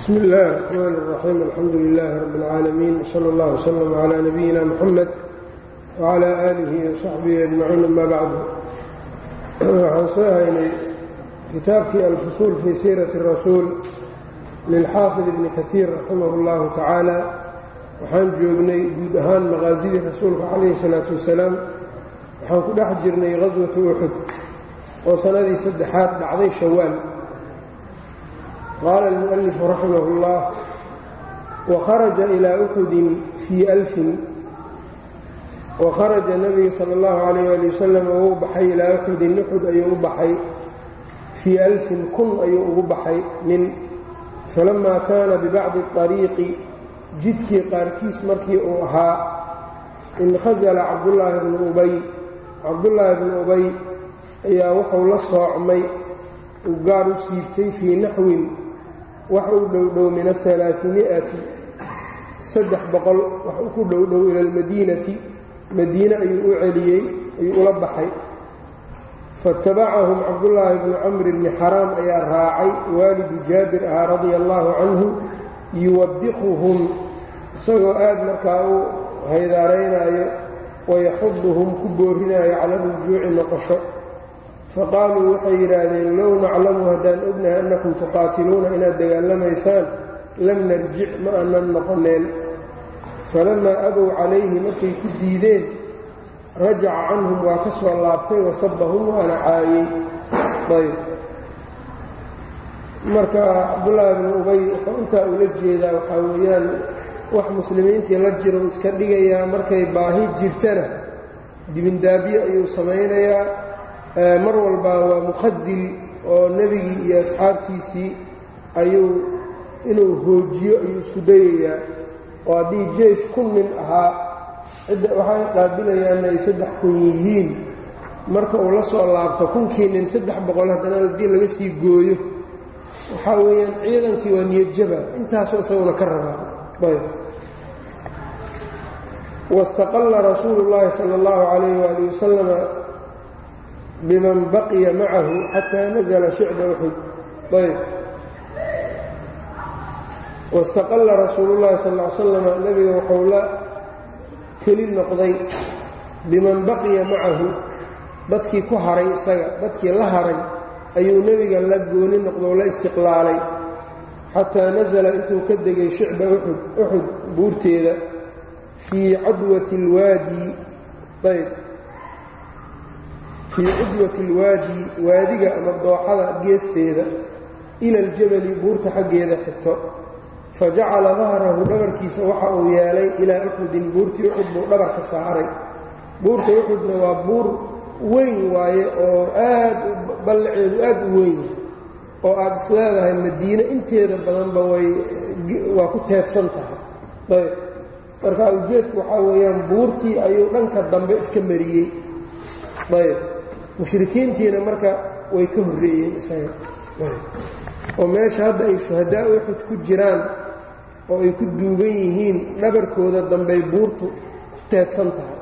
bsmi اllahi الرxmn الرaxيim alxamdu لilaahi rab اlcaalamiin wslى اllah wslm عlى nabiyina mxamed wعlى aalihi وsaxbihi ajmaciin ama bacdu waxaan soo haynay kitaabkii alfusuul fii siirati الrasuul lilxaafid ibni kahiir raximah اllahu tacaala waxaan joognay guud ahaan maqaasidii rasuulka calayhi الsalaaةu wasalaam waxaan ku dhex jirnay gaswatu uxud oo sanadii saddexaad dhacday shawaal qaala almu'alifu raximah اllah wakharaja ilaa uxudin fii alfin wakharaja nebiga sala اllahu calayh ali wasalam uu baxay ilaa uxudin uxud ayuu u baxay fii alfin kun ayuu ugu baxay nin falamaa kaana bibacdi اطariiqi jidkii qaarkiis markii uu ahaa inkhasala cabdullaahi bnu ubay cabdullaahi bnu ubay ayaa wuxuu la soocmay uu gaar u siibtay fii naxwin wax uu dhowdhow min aalaami'ati saddex boqol wax u ku dhowdhow ila almadiinati. Madiine ayuu u celiyey ayuu ula baxay. Faاtabacahum cabdullaahi bnu camri bni xaraam ayaa raacay waalidu jaabir ahaa radia allaahu canhu yuwabbiquhum isagoo aad markaa u haydaaraynaayo wayaxuduhum ku boorinaayo cala rujuuci noqosho faqaaluu waxay yidhaahdeen low naclamu haddaan ognahay annakum tuqaatiluuna inaad dagaalamaysaan lam narjic ma aanan noqoneen falamaa abow calayhi markay ku diideen rajaca canhum waa ka soo laabtay wasabahum waana caayey. Ayb. Marka cabdullaahi bnu ubay wuxuu intaa ula jeedaa waxaa weeyaan wax muslimiintii la jiro iska dhigayaa markay baahi jirtana dibindaabyo ayuu samaynayaa mar walba waa mukhadil oo nebigii iyo asxaabtiisii ayuu inuu hoojiyo ayuu isku dayayaa. Oo haddii jeish kun nin ahaa cidda waxay qaabilayaanna ay saddex kun yihiin. Marka uu la soo laabto kunkii nin saddex boqol haddana haddii laga sii gooyo waxaa weeyaan ciidankii waa niyadjaba intaasoo isaguna ka rabaa. Ayb. Wastaqalla rasuulu llaahi sala allahu calayh waali wasalama biman baqiya macahu xataa nazla shicba uxud ayb. Wastaqalla rasuulu llahi sal l slam nebiga wuxuu la keli noqday biman baqiya macahu dadkii ku haray isaga dadkii la haray ayuu nebiga la gooni noqdoo la istiqlaalay. Xataa nasala intuu ka degay shicba uxud uxud buurteeda fii cadwati اlwaadi ayb fii cudwati اlwaadi waadiga ama dooxada geesteeda ila aljabali buurta xaggeeda xigto. Fajacala dahrahu dhabarkiisa waxa uu yeelay ilaa uxudin buurtii uxud buu dhabarka saaray. Buurta uxudna waa buur weyn waaye oo aad ballaceedu aad u weyn oo aad is leedahay madiine. Inteeda badanba way waa ku teedsan tahay. Ayb marka ujeedku waxaa weeyaan buurtii ayuu dhanka dambe iska mariyey. Ayb mushrikiintiina marka way ka horreeyeen isaga. Oo meesha hadda ay shuhadaa uxud ku jiraan oo ay ku duugan yihiin dhabarkooda dambey buurtu ku teedsan tahay.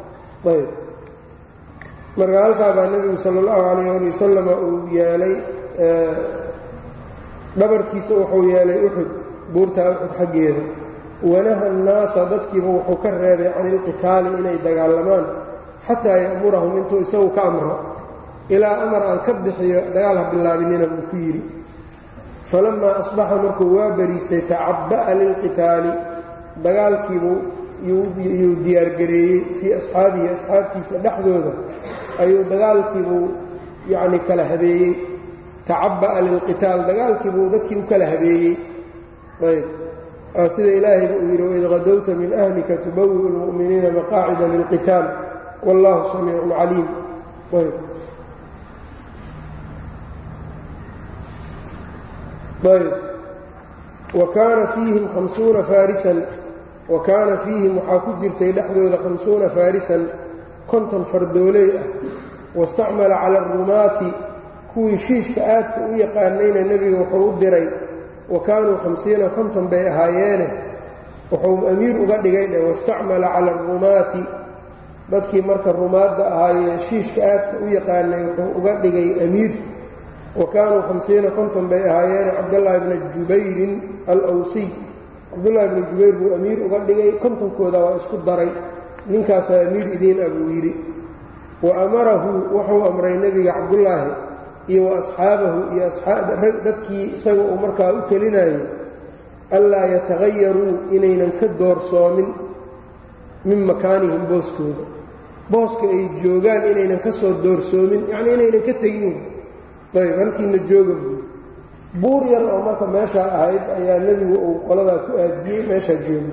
Ayb marka halkaa baa nebigu sala allahu calayh ali wasalama uu yeelay dhabarkiisa wuxuu yeelay uxud buurtaa uxud xaggeeda. Wanaha annaasa dadkiiba wuxuu ka reebay cani ilqitaali inay dagaalamaan xataa ya'murahum intuu isagu ka amro ilaa amar aan ka bixiyo dagaal ha bilaabinina buu ku yidhi. Falamaa asbaxa markuu waa bariistay tacabba'a lilqitaali dagaalkiibuu yuu diyaargareeyey fii asxaabihi asxaabtiisa dhexdooda ayuu dagaalkiibuu yacni kala habeeyey. Tacabba'a lilqitaal dagaalkiibuu dadkii u kala habeeyey. Ayb. Sida ilaahayba uu yidhi waid qadowta min ahlika tubawi'u lmu'miniina maqaacida lilqitaal wallahu samiicun caliim. Ayb ayb wa kaana fiihim hamsuuna faarisan wa kaana fiihim waxaa ku jirtay dhexdooda khamsuuna faarisan konton fardooley ah. wastacmala cala arumaati kuwii shiishka aadka u yaqaanayna nebiga wuxuu u diray. wa kaanuu hamsiina konton bay ahaayeene wuxuu amiir uga dhigay wastacmala cala arumaati dadkii marka rumaadda ahaayee shiishka aadka u yaqaanay wuxuu uga dhigay amiir wa kaanuu hamsiina konton bay ahaayeen cabdallaahi bna jubayrin alwsiy cabdullaahi bni jubayr buu amiir uga dhigay kontonkooda waa isku daray. Ninkaasaa amiir idiin ah buu yidhi. Wa amarahu wuxuu amray nebiga cabdullaahi iyo wa asxaabahu iyo dadkii isaga uu markaa u telinayay allaa yatahayaruu inaynan ka doorsoomin min makaanihim booskooda. Booska ay joogaan inaynan ka soo doorsoomin yacnii inaynan ka tegin ayb halkiina jooga buuri buur yar oo marka meeshaa ahayd ayaa nebigu uu qoladaa ku aadiyey meeshaa jooga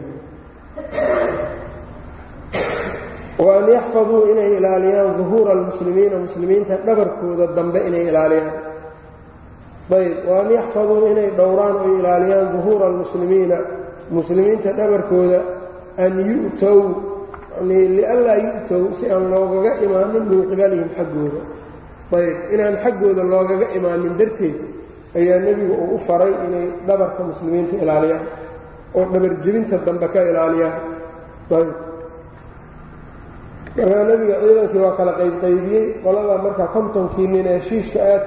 wa an yaxfaduu inay ilaaliyaan duhuura almuslimiina muslimiinta dhabarkooda dambe inay ilaaliyaan. Ayb wa an yaxfaduu inay dhowraan oy ilaaliyaan duhuura almuslimiina muslimiinta dhabarkooda an yu'tow lianlaa yu'tow si aan loogaga imaanin min qibalihim xaggooda ayb inaan xaggooda loogaga imaanin darteed ayaa nebigu uu u faray inay dhabarka muslimiinta ilaaliyaan oo dhabarjebinta dambe ka ilaaliyaan. Ayb markaa nebiga ciidankii waa kala qaybqaybiyey qolada marka kontonkii nin ee shiishka aad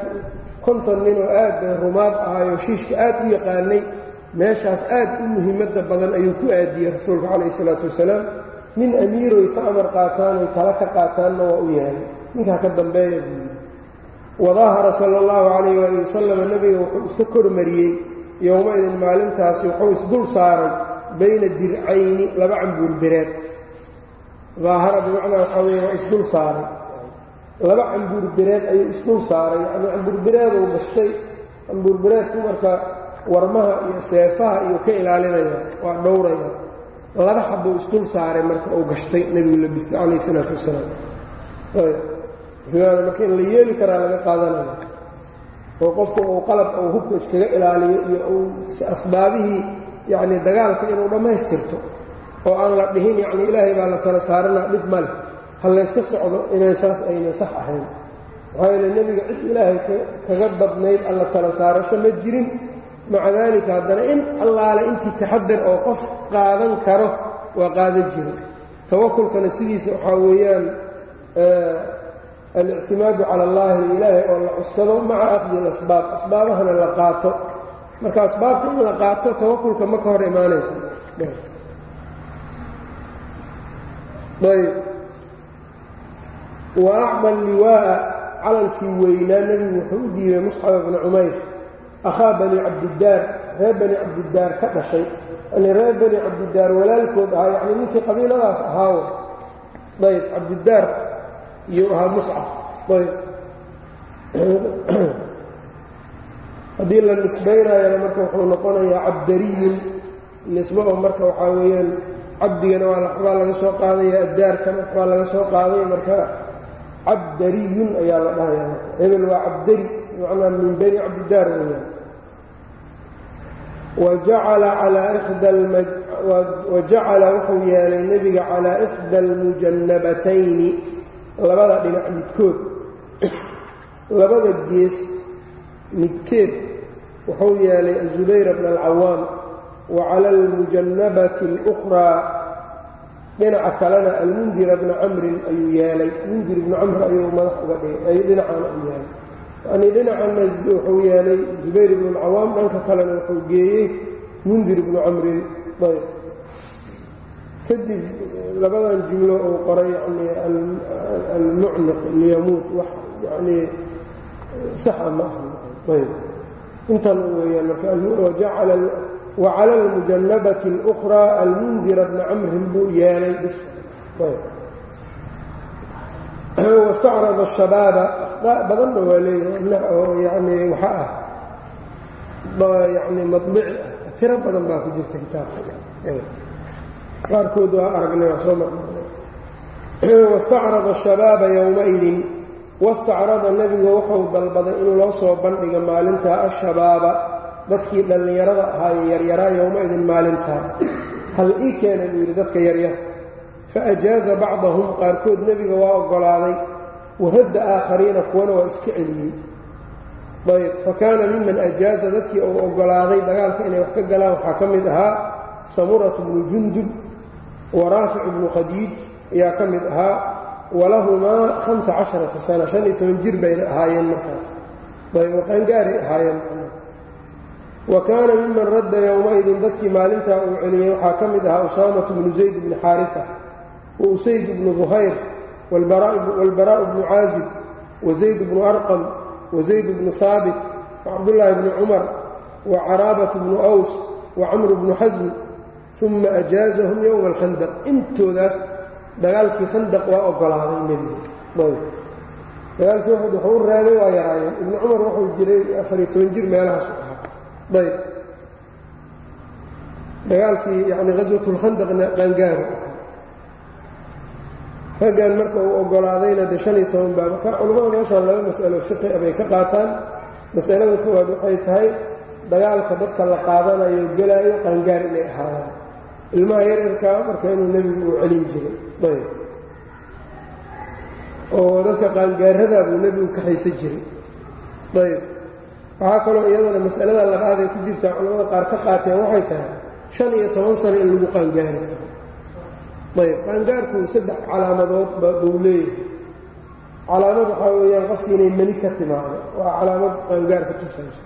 konton ninoo aad rumaad ahayoo shiishka aad u yaqaanay meeshaas aad u muhiimadda badan ayuu ku aadiyey rasuulka calayhi isalaatu wasalaam. Nin amiiroy ka amar qaataan oy tala ka qaataanna waa u yahay. Ninkaa ka dambeeya buu yidhi wadahara sala allahu calayh waali wasalam nebiga wuxuu iska kormariyey yowma-idin maalintaasi wuxuu isdul saaray bayna dircayni laba cambuurbereed daahara bimacnaa waxaa weeye waa isdul saaray. Laba cambuurbereed ayuu isdul saaray. Yacnii cambuurbereeduu gashtay cambuurbereedku marka warmaha iyo seefaha iyo ka ilaalinaya waa dhowraya. Laba xabbuu isdul saaray marka uu gashtay nebigu labistay calayh isalaatu wasalaam sidaana marka in la yeeli karaa laga qaadanaya. Oo qofku uu qalab uu hubka iskaga ilaaliyo iyo uu asbaabihii yacnii dagaalka inuu dhammaystirto oo aan la dhihin yacnii ilaahay baa la tala saaranaa dhib ma leh. Ha layska socdo inay saas ayna sax ahayn. Maxaa yeele nebiga cid ilaahay kaga badnayd alla tala saarasho ma jirin. Maca daalika haddana in allaale intii taxadar oo qof qaadan karo waa qaadan jira tawakulkana sidiisa waxaa weeyaan alictimaadu cala allaahi ilaahay oo la cuskado maca akhdi alasbaab. Asbaabahana la qaato. Marka asbaabta in la qaato tawakulka ma ka hor imaanaysa ayb wa acda liwaa'a calankii weynaa nebigu wuxuu u dhiibay musxab bna cumayr akhaa bani cabdidaar reer bani cabdidaar ka dhashay. Yani reer bani cabdidaar walaalkood ahaa yacni ninkii qabiiladaas ahaawo. Ayb cabdidaar iyuu ahaa muscab. Haddii la nisbaynayana marka wuxuu noqonayaa cabdariyun. Nisbo oo marka waxaa weeyaan cabdigana waxbaa laga soo qaadaya addaarkana waxbaa laga soo qaaday marka cabdariyun ayaa la dhahaya hebel waa cabdari bimacnaa min bani cabdidaar weeyaan. Wajacala wuxuu yeelay nebiga calaa ixda almujannabatayni labada dhinac midkood. Labada gees midkeed wuxuu yeelay azubayr bna alcawaam wa cala almujannabati اlukhraa dhinaca kalena almundira bna camrin ayuu yeelay. Mundir ibnu camr ayuu madax uga dhigay ayuu dhinacana u yeelay. Yanii dhinacana wuxuu yeelay zubayr ibnu alcawaam dhanka kalena wuxuu geeyey mundir ibnu camrin ayb kadib labadan jumlo uu qoray yani almucniq liyamuut wax yanii saxa ma aha. Ayb. Intan weeyaan marka wacala almujanabati اlأkhraa almundira bna camrin buu yeelay bis. Wastacrada shabaaba akhdaa badanna waa leeyahay yani waxa ah yani mabici ah. Tiro badan baa ku jirta kitaabka qaarkood waa aragnay waa soo marmarnay wastacrada shabaaba yowmaidin wastacrada nebigu wuxuu dalbaday in loo soo bandhiga maalintaa ashabaaba. Dadkii dhallinyarada ahaaye yaryaraa yowma-idin maalintaa hal ii keena buu yidhi dadka yaryar. Fa ajaaza bacdahum qaarkood nebiga waa oggolaaday waradda aakhariina kuwana waa iska celiyey. Ayb fa kaana miman ajaaza dadkii uu oggolaaday dagaalka inay wax ka galaan waxaa ka mid ahaa samuratu bnu jundub wa raafic bnu khadiij ayaa ka mid ahaa walahumaa hamsa casharata sana shan iyo toban jir bayna ahaayeen markaas. Ayb qaangaaray ahaayeen. Wa kaana miman radda yowmaidin dadkii maalintaa uu celiyey waxaa ka mid ahaa usaamatu bnu zayd bni xaarifa wa usayd bnu duhayr wاlbaraء bnu caazib wazayd bnu arqam wazayd bnu haabit wacabdullaahi bni cumar wacaraabatu bnu aws wacamru bnu xasm uma ajaazahum yowma alkhandaq intoodaas dagaalkii khandaq waa ogolaaday nebiga dagaalkii uxud wuxuu u reebay waa yaraayeen ibnu cumar wuxuu jiray afariyo toban jir meelahaasu ahaa ayb dagaalkii yani haswatulkhandaqna qaangaaru raggan marka uu ogolaadayna de shan iyo toban baa marka culimmada meeshaan laba mas'alo fiqi bay ka qaataan masalada koowaad waxay tahay dagaalka dadka la qaadanayo gelaayo qaangaar inay ahaadaan ilmaha yaryarkaa marka inuu nebigu uu celin jiray. Ayb. Oo dadka qaangaaradaa buu nebigu ka haysan jiray. Ayb. Waxaa kaloo iyadana masalada labaad ay ku jirtaa culamada qaar ka qaateen waxay tahay shan iyo toban sano in lagu qaangaari ayb. Qaangaarku saddex calaamadood buu leeyahay. Calaamad waxaa weeyaan qofki inay mani ka timaado. Waa calaamad qaangaarka tusayso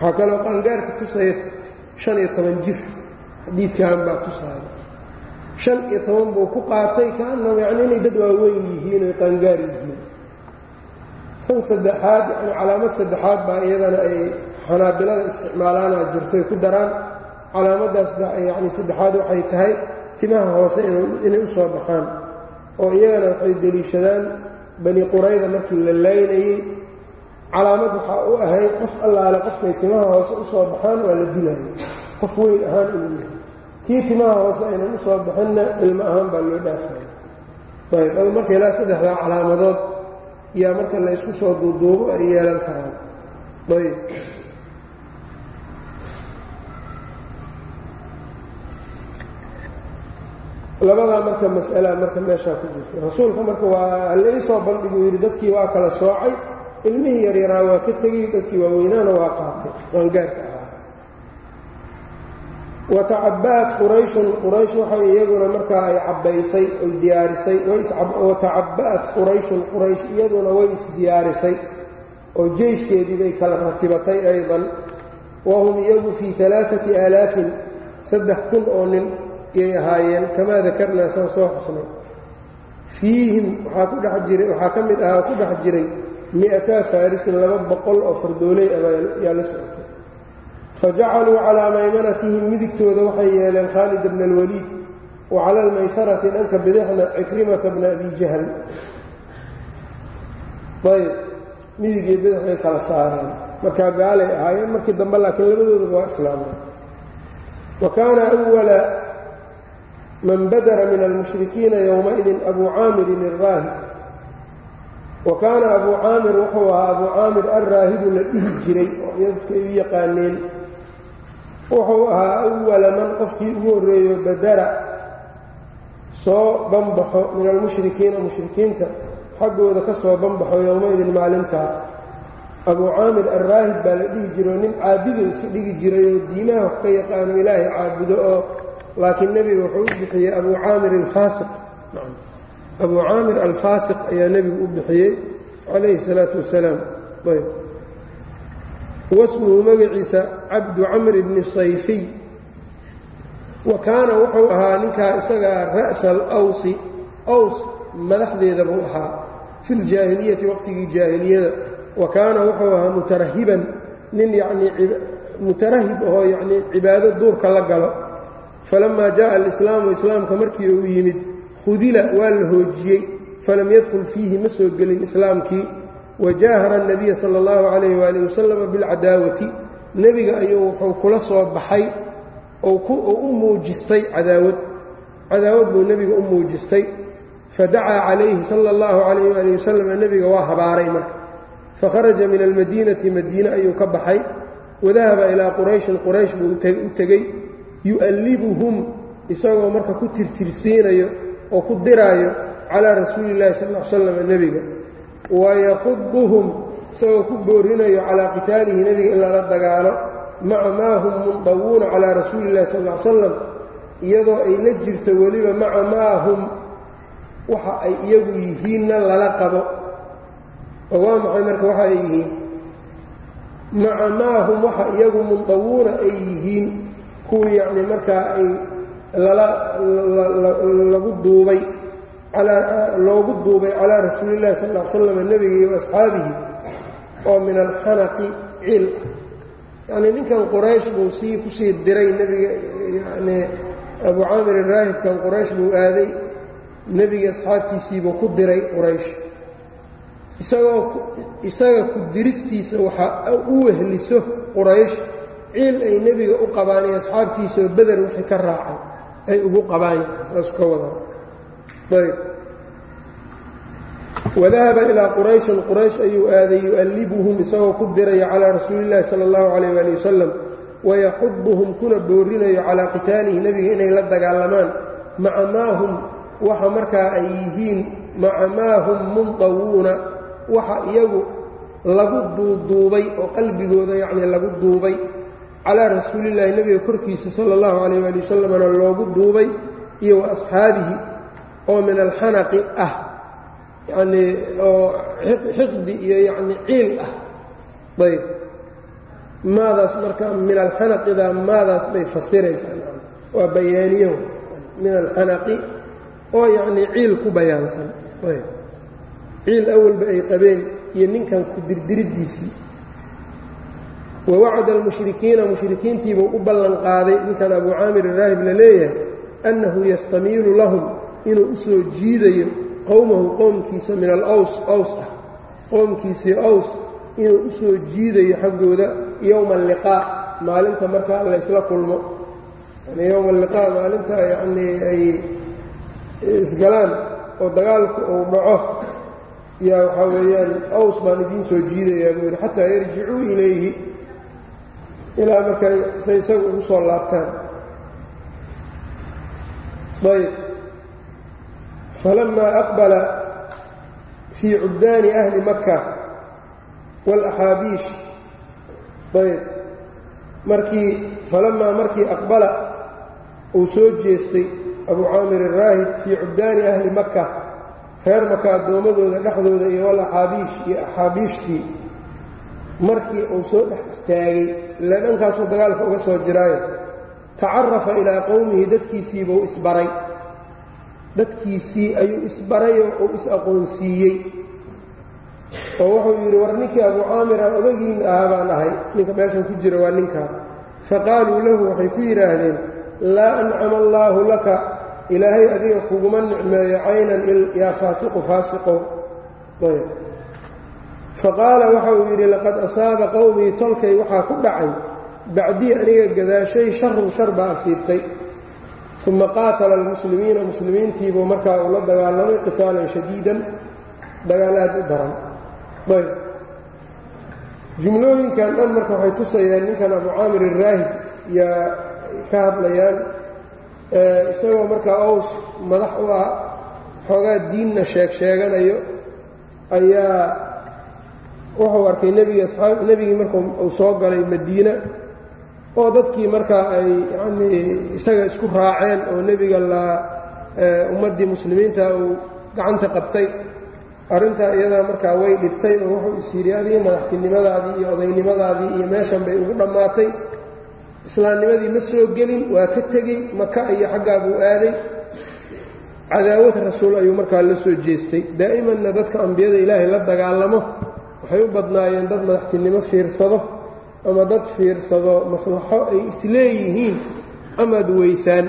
waxaa kaloo qaangaarka tusaya shan iyo toban jir xadiidkan baa tusaaya. Shan iyo toban buu ku qaatay kaanahum yacni inay dad waaweyn yihiin oy qaangaar yihiin. Tan saddexaad yani calaamad saddexaad baa iyadana ay xanaabilada isticmaalaana jirtoy ku daraan. Calaamaddaas yani saddexaad waxay tahay timaha hoose inay u soo baxaan oo iyagana waxay deliishadaan bani qurayda markii la laynayey calaamad waxaa u ahayd qof allaale qofkay timaha hoose u soo baxaan waa la dilayo qof weyn ahaan inuu yahay kii timaha hoose aynan u soo baxinna ilmo ahaan baa loo dhaafaya. Ayb adu marka ilaa saddexdaa calaamadood yaa marka la ysku soo duuduubo ay yeelan karaan. Ayb. Labadaa marka mas'alaa marka meeshaa ku jirta rasuulka marka waa halai soo bandhiguu yidhi dadkii waa kala soocay ilmihii yaryaraa waa ka tegey dadkii waaweynaana waa qaatay. Ahaa wa tacaba'at qurayshun quraysh waxay iyaguna markaa ay cabbaysay oy diyaarisay wa tacaba'at qurayshun quraysh iyaduna way isdiyaarisay oo jeyshkeedii bay kala ratibatay aydan. Wahum iyagu fii alaaati aalaafin saddex kun oo nin yay ahaayeen kamaa dakarnaa saan soo xusnay. Fiihim waxaa ka mid ahaa ku dhex jiray mi'ataa faarisin laba boqol oo fardooley ayaa la socotay fa jacaluu calaa maymanatihim midigtooda waxay yeeleen khaalid bna alwaliid wa cala almaysarati dhanka bidixna cikrimata bna abi jahl ayb midig iyo kala saareen markaa gaalay ahaayeen markii dambe laakiin labadoodaba waa islaameen wa kaana wala man badara min almushrikiina yowmaidin abuu caamirin alraahib wa kaana abuu caamir wuxuu ahaa abuu caamir alraahibu la dhihi jiray oo iyadka u yaqaaneen wuxuu ahaa awala man qofkii ugu horreeyo badara soo banbaxo min almushrikiina mushrikiinta. Xaggooda ka soo banbaxo yowmaidin maalintaa. Abuu caamir alraahib baa la dhihi jiro nin caabido iska dhigi jiray oo diimaha wax ka yaqaano ilaahay caabudo oo laakiin nebiga wuxuu u bixiyey abuu caamir alfaasiq. Abuu caamir alfaasiq ayaa nebigu u bixiyey calayhi salaatu wasalaam. Ayb wasmuhu magaciisa cabdu camri bni sayfiy wa kaana wuxuu ahaa ninkaa isagaa ra'sa alawsi aws madaxdeeda buu ahaa fi ljaahiliyati waqtigii jaahiliyada. Wa kaana wuxuu ahaa mutarahiban nin yacnii mutarahib ahoo yacnii cibaado duurka la galo. Falamaa jaءa alislaamu islaamka markii uu yimid khudila waa la hoojiyey. Falam yadkhul fiihi ma soo gelin islaamkii wajaahara الnabiya salى اllahu calayh waalih wasalama bilcadaawati nebiga ayuu wuxuu kula soo baxay oo u muujistay cadaawad cadaawad buu nebiga u muujistay fadacaa calayhi sala اllahu calayh waalih wasalam nebiga waa habaaray marka fakharaja min almadiinati madiine ayuu ka baxay wadahaba ilaa qurayshin quraysh buu u tegey yu'allibuhum isagoo marka ku tirtirsiinayo oo ku diraayo calaa rasuuli illahi sal l slam nebiga wayaquduhum isagoo ku boorinayo calaa qitaalihi nebiga in lala dagaalo maca maa hum mundawuuna calaa rasuuli illahi sal l salam iyadoo ay la jirto weliba maca maa hum waxa ay iyagu yihiinna lala qabo oo waa maxay marka waxa ay yihiin maca maa hum waxa iyagu mundawuuna ay yihiin kuwii yacni markaa ay lagu duubay loogu duubay calaa rasuulillahi sal l slam nebiga iyo asxaabihi oo min alxanaqi ciil ah yacnii ninkan quraysh buu sii ku sii diray nebiga yani abu caamir raahibkan quraysh buu aaday nebiga asxaabtiisiibuu ku diray quraysh. Isagoo isaga ku diristiisa waxaa u wehliso quraysh ciil ay nebiga u qabaan iyo asxaabtiisaoo beder wixii ka raacay ay ugu qabaan saasuu ka wadaa ayb wadahaba ilaa qurayshin quraysh ayuu aaday yu'allibuhum isagoo ku diraya calaa rasuulillahi sala allahu calayh waali wasalam wayaxuduhum kuna boorinayo calaa qitaalihi nebiga inay la dagaalamaan. Maca maa hum waxa markaa ay yihiin maca hum mundawuuna waxa iyagu lagu duuduubay oo qalbigooda yacnii lagu duubay calaa rasuulillaahi nebiga korkiisa sala allahu calayh waali wasalamna loogu duubay iyo wa asxaabihi oo min alxanaqi ah yacnii oo xiqdi iyo yacni ciil ah. Ayb maadaas marka min alxanaqida maadaas bay fasiraysaa. Waa bayaaniyo min alxanaqi oo yacnii ciil ku bayaansan. Ayb ciil awalba ay qabeen iyo ninkan ku dirdiriddiisii. Wawacada almushrikiina mushrikiintiibuu u ballan qaaday. Ninkan abu caamir raahib la leeyahay annahu yastamiilu lahum inuu u soo jiidayo qowmahu qowmkiisa min alaws aws ah. Qowmkiisii aws inuu u jiidayo xaggooda yowma alliqaa maalinta markaa la ysla kulmo. Yani yowma alliqaa maalinta yanii ay isgalaan oo dagaalku uu dhaco. Yaa waxaa weeyaan aws baan idiin soo jiidayaa buu yidhi xataa yarjicuu ilayhi. Ilaa markay say isaga ugu soo laabtaan. Ayb falamaa aqbala fii cubdaani ahli maka wاlaxaabiish ayb markii falamaa markii aqbala uu soo jeestay abu caamir araahib fii cubdaani ahli maka reer maka addoommadooda dhexdooda iyo walaxaabiish iyo axaabiishtii markii uu soo dhex istaagay ila dhankaasuu dagaalka uga soo jiraayo tacarafa ilaa qowmihi dadkiisiibuu isbaray dadkiisii ayuu isbarayoo uu is-aqoonsiiyey. Oo wuxuu yidhi war ninkii abu caamir aan odagiinna ahaa baan ahay. Ninka meeshan ku jira waa ninkaa faqaaluu lahu waxay ku yidhaahdeen laa ancama allaahu laka. Ilaahay adiga kuguma nicmeeyo caynan yaa faasiqu faasiqow. Faqaala waxa uu yidhi laqad asaaba qowmii tolkay waxaa ku dhacay. Bacdii aniga gadaashay sharun shar baa asiibtay uma qaatala almuslimiina muslimiintiibuu markaa uu la dagaalamay qitaalan shadiidan dagaal aad u daran ayb jumlooyinkan dhan marka waxay tusayaan ninkan abu caamir araahib yaa ka hadlayaan isagoo markaa ows madax u ah xoogaa diinna sheeg sheeganayo ayaa wuxuu arkay nebigii marka uu soo galay madiina oo dadkii markaa ay yacnii isaga isku raaceen oo nebiga la ummaddii muslimiinta uu gacanta qabtay. Arrintaa iyadaa markaa way dhibtay oo wuxuu is yidhi adigii madaxtinimadaadii iyo odaynimadaadii iyo meeshan bay ugu dhammaatay. Islaamnimadii ma soo gelin waa ka tegey maka iyo xaggaa buu aaday. Cadaawad rasuul ayuu markaa la soo jeestay. Daa'imanna dadka ambiyada ilaahay la dagaalamo waxay u badnaayeen dad madaxtinimo fiirsado ama dad fiirsado maslaxo ay isleeyihiin amaad weysaan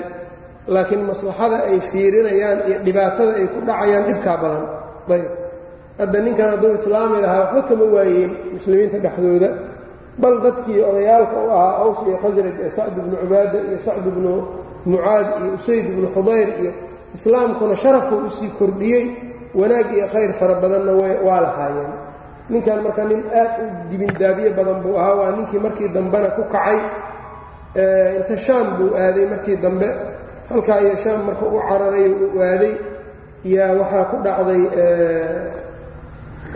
laakiin maslaxada ay fiirinayaan iyo dhibaatada ay ku dhacayaan dhibkaa badan. Ayb. Hadda ninkan hadduu islaami lahaa waxba kama waayeen muslimiinta dhexdooda. Bal dadkii odayaalka u ahaa aws iyo khasraj ee sacd ibnu cubaada iyo sacd ibnu mucaad iyo usayd ibnu xudayr iyo islaamkuna sharafuu u sii kordhiyey wanaag iyo khayr fara badanna waa lahaayeen ninkan marka nin aad u dibindaabiye badan buu ahaa waa ninkii markii dambena ku kacay inta shaam buu aaday markii dambe. Halkaa iyo shaam marka u cararay u aaday yaa waxaa ku dhacday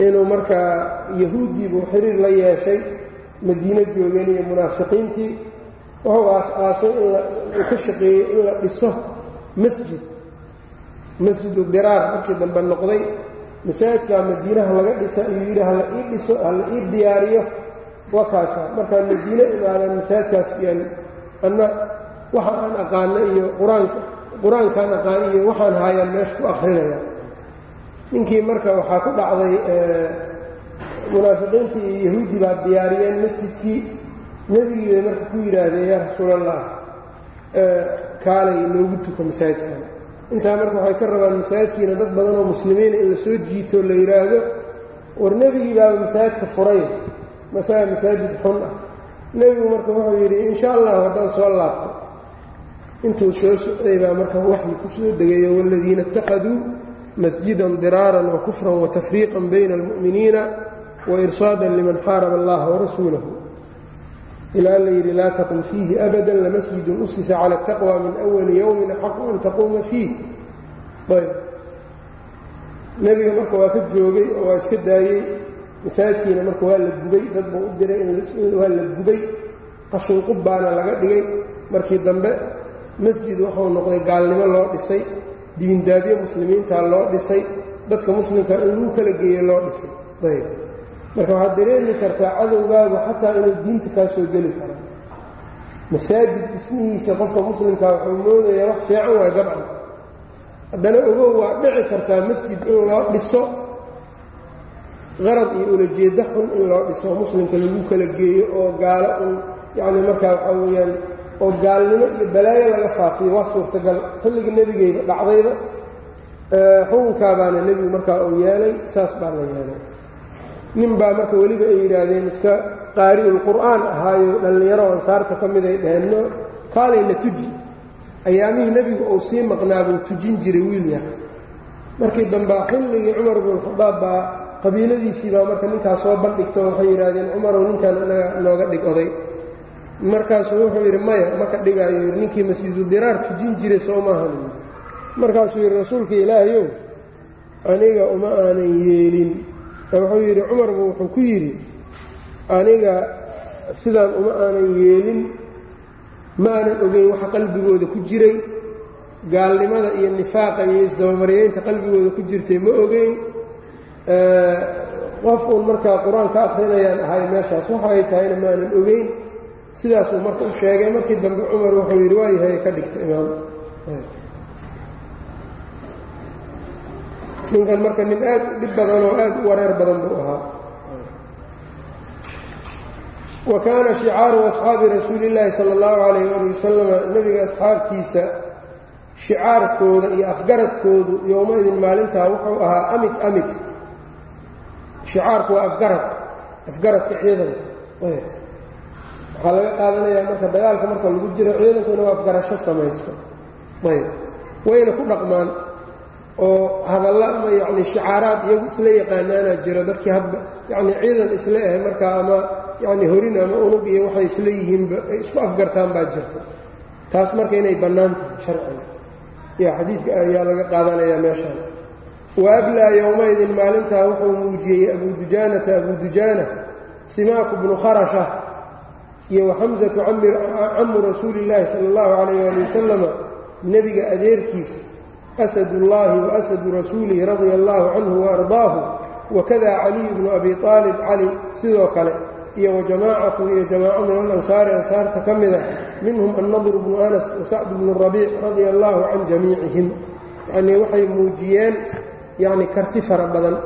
inuu markaa yahuuddii buu xiriir la yeeshay madiino joogeen iyo munaafiqiintii. Wuxuu aas-aasay ka shaqeeyey in la dhiso masjid masjidu diraar markii dambe noqday masaajidkaa madiinaha laga dhisa ayuu yidhi hala ii dhiso hala ii diyaariyo waa kaasa. Markaan madiine imaadaan masaajidkaas iyaan anna waxa aan aqaano iyo qur'aanka qur'aankaan aqaano iyo waxaan haayaan meesha ku akrinaya ninkii marka waxaa ku dhacday munaafiqiintii iyo yahuuddii baa diyaariyeen masjidkii. Nebigii bay marka ku yidhaahdeen yaa rasuulallah kaalay noogu tuka masaajidkan intaa marka waxay ka rabaan masaajidkiina dad badan oo muslimiina in la soo jiito la yidhaahdo war nebigii baaba masaajidka furay. Masaa masaajid xun ah. Nebigu marka wuxuu yidhi insha allahu haddaan soo laabto intuu soo socday baa marka waxyi ku soo degayo waaladiina ittakhaduu masjidan diraaran wa kufran wa tafriiqan bayna almu'miniina wa irsaadan liman xaaraba allaha warasuulahu ilaa la yidhi laa taqum fiihi abadan lamasjidun usisa cala ataqwa min awali yowmin axaqu an taquuma fiih. Ayb. Nebiga marka waa ka joogay oo waa iska daayey masaajidkiina marka waa la gubay dad buu u diray waa la gubay baana laga dhigay. Markii dambe masjid wuxuu noqday gaalnimo loo dhisay dibindaabyo muslimiinta loo dhisay dadka muslimka in lagu kala geeyo loo dhisay. Ayb marka waxaad dareemi kartaa cadowgaagu xataa inuu diinta kaa soo geli karo. Masaajid dhismihiisa qofka muslimkaa wuxuu moodayaa wax fiican waa dabcan haddana ogow waa dhici kartaa masjid in loo dhiso qarad iyo ulajeeddo xun in loo dhiso. Muslimka lagu kala geeyo oo gaalo un yacni markaa waxaa weeyaan oo gaalnimo iyo balaayo laga faafiyo. Waa suurtagal. Xilligii nebigeyba dhacdayba xukunkaa baana nebigu markaa uu yeelay saas baa la yeelay nin baa marka weliba ay yidhaahdeen iska qaari'ul qur'aan ahaayo dhallinyaro ansaarta ka mid ay dhaheen no kaalayna tuji ayaamihii nebigu uu sii maqnaa buu tujin jiray wiil yar. Markii dambea xilligii cumar bnukhadaab baa qabiiladiisii baa marka ninkaas soo bandhigto waxay yidhaahdeen cumarow ninkan anaga nooga dhig oday. Markaasuu wuxuu yidhi maya ma ka dhigaayo ninkii masjidu diraar tujin jiray soo maahan markaasuu yidhi rasuulka ilaahayow aniga uma aanan yeelin wuxuu yidhi cumarbu wuxuu ku yidhi aniga sidaan uma aanan yeelin ma aanan ogeyn waxa qalbigooda ku jiray gaalnimada iyo nifaaqa iyo isdabamaryeynta qalbigooda ku jirtay ma ogeyn qof uun markaa qur'aanka akrinayaan ahay meeshaas waxa ay tahayna ma aanan ogeyn. Sidaasuu marka u sheegay. Markii dambe cumar wuxuu yidhi waayahay ka dhigta imaam ninkan marka nin aad u dhib badan oo aad u wareer badan buu ahaa. Wa kaana shicaaru asxaabi rasuuli illaahi sala allahu calayh ali wasalama nebiga asxaabtiisa shicaarkooda iyo afgaradkoodu yowmaidin maalintaa wuxuu ahaa amit amit shicaarku waa afgarad afgaradka ciidanka. Waxaa laga qaadanayaa marka dagaalka marka lagu jiro ciidanku inuu afgarasho samaysto. Ayb. Wayna ku dhaqmaan oo hadalla ama yacni shicaaraad iyagu isla yaqaanaanaa jiro dadkii hadba yacni ciidan isla ahay markaa ama yacni horin ama unug iyo waxay isla yihiinba ay isku afgartaan baa jirto. Taas marka inay bannaan tahay sharciga. Ya xadiidka ayaa laga qaadanayaa meeshaan. Wa ablaa yowmaydin maalintaa wuxuu muujiyey abu dujaanata abu dujaana simaaku bnu kharasha iyo waxamsatu camu rasuuli illaahi sala allahu calayh ali wasalama nebiga adeerkiis ullaahi wa asadu rasuulihi radia allahu canhu waardaahu wakada caliy bnu abi aalib cali sidoo kale iyo wajamaacatu iyo jamaaco min alansaari ansaarta ka mida minhum annadr bnu anas wasacd bnu rabiic radia allahu can jamiicihim yacnii waxay muujiyeen yacni karti fara badan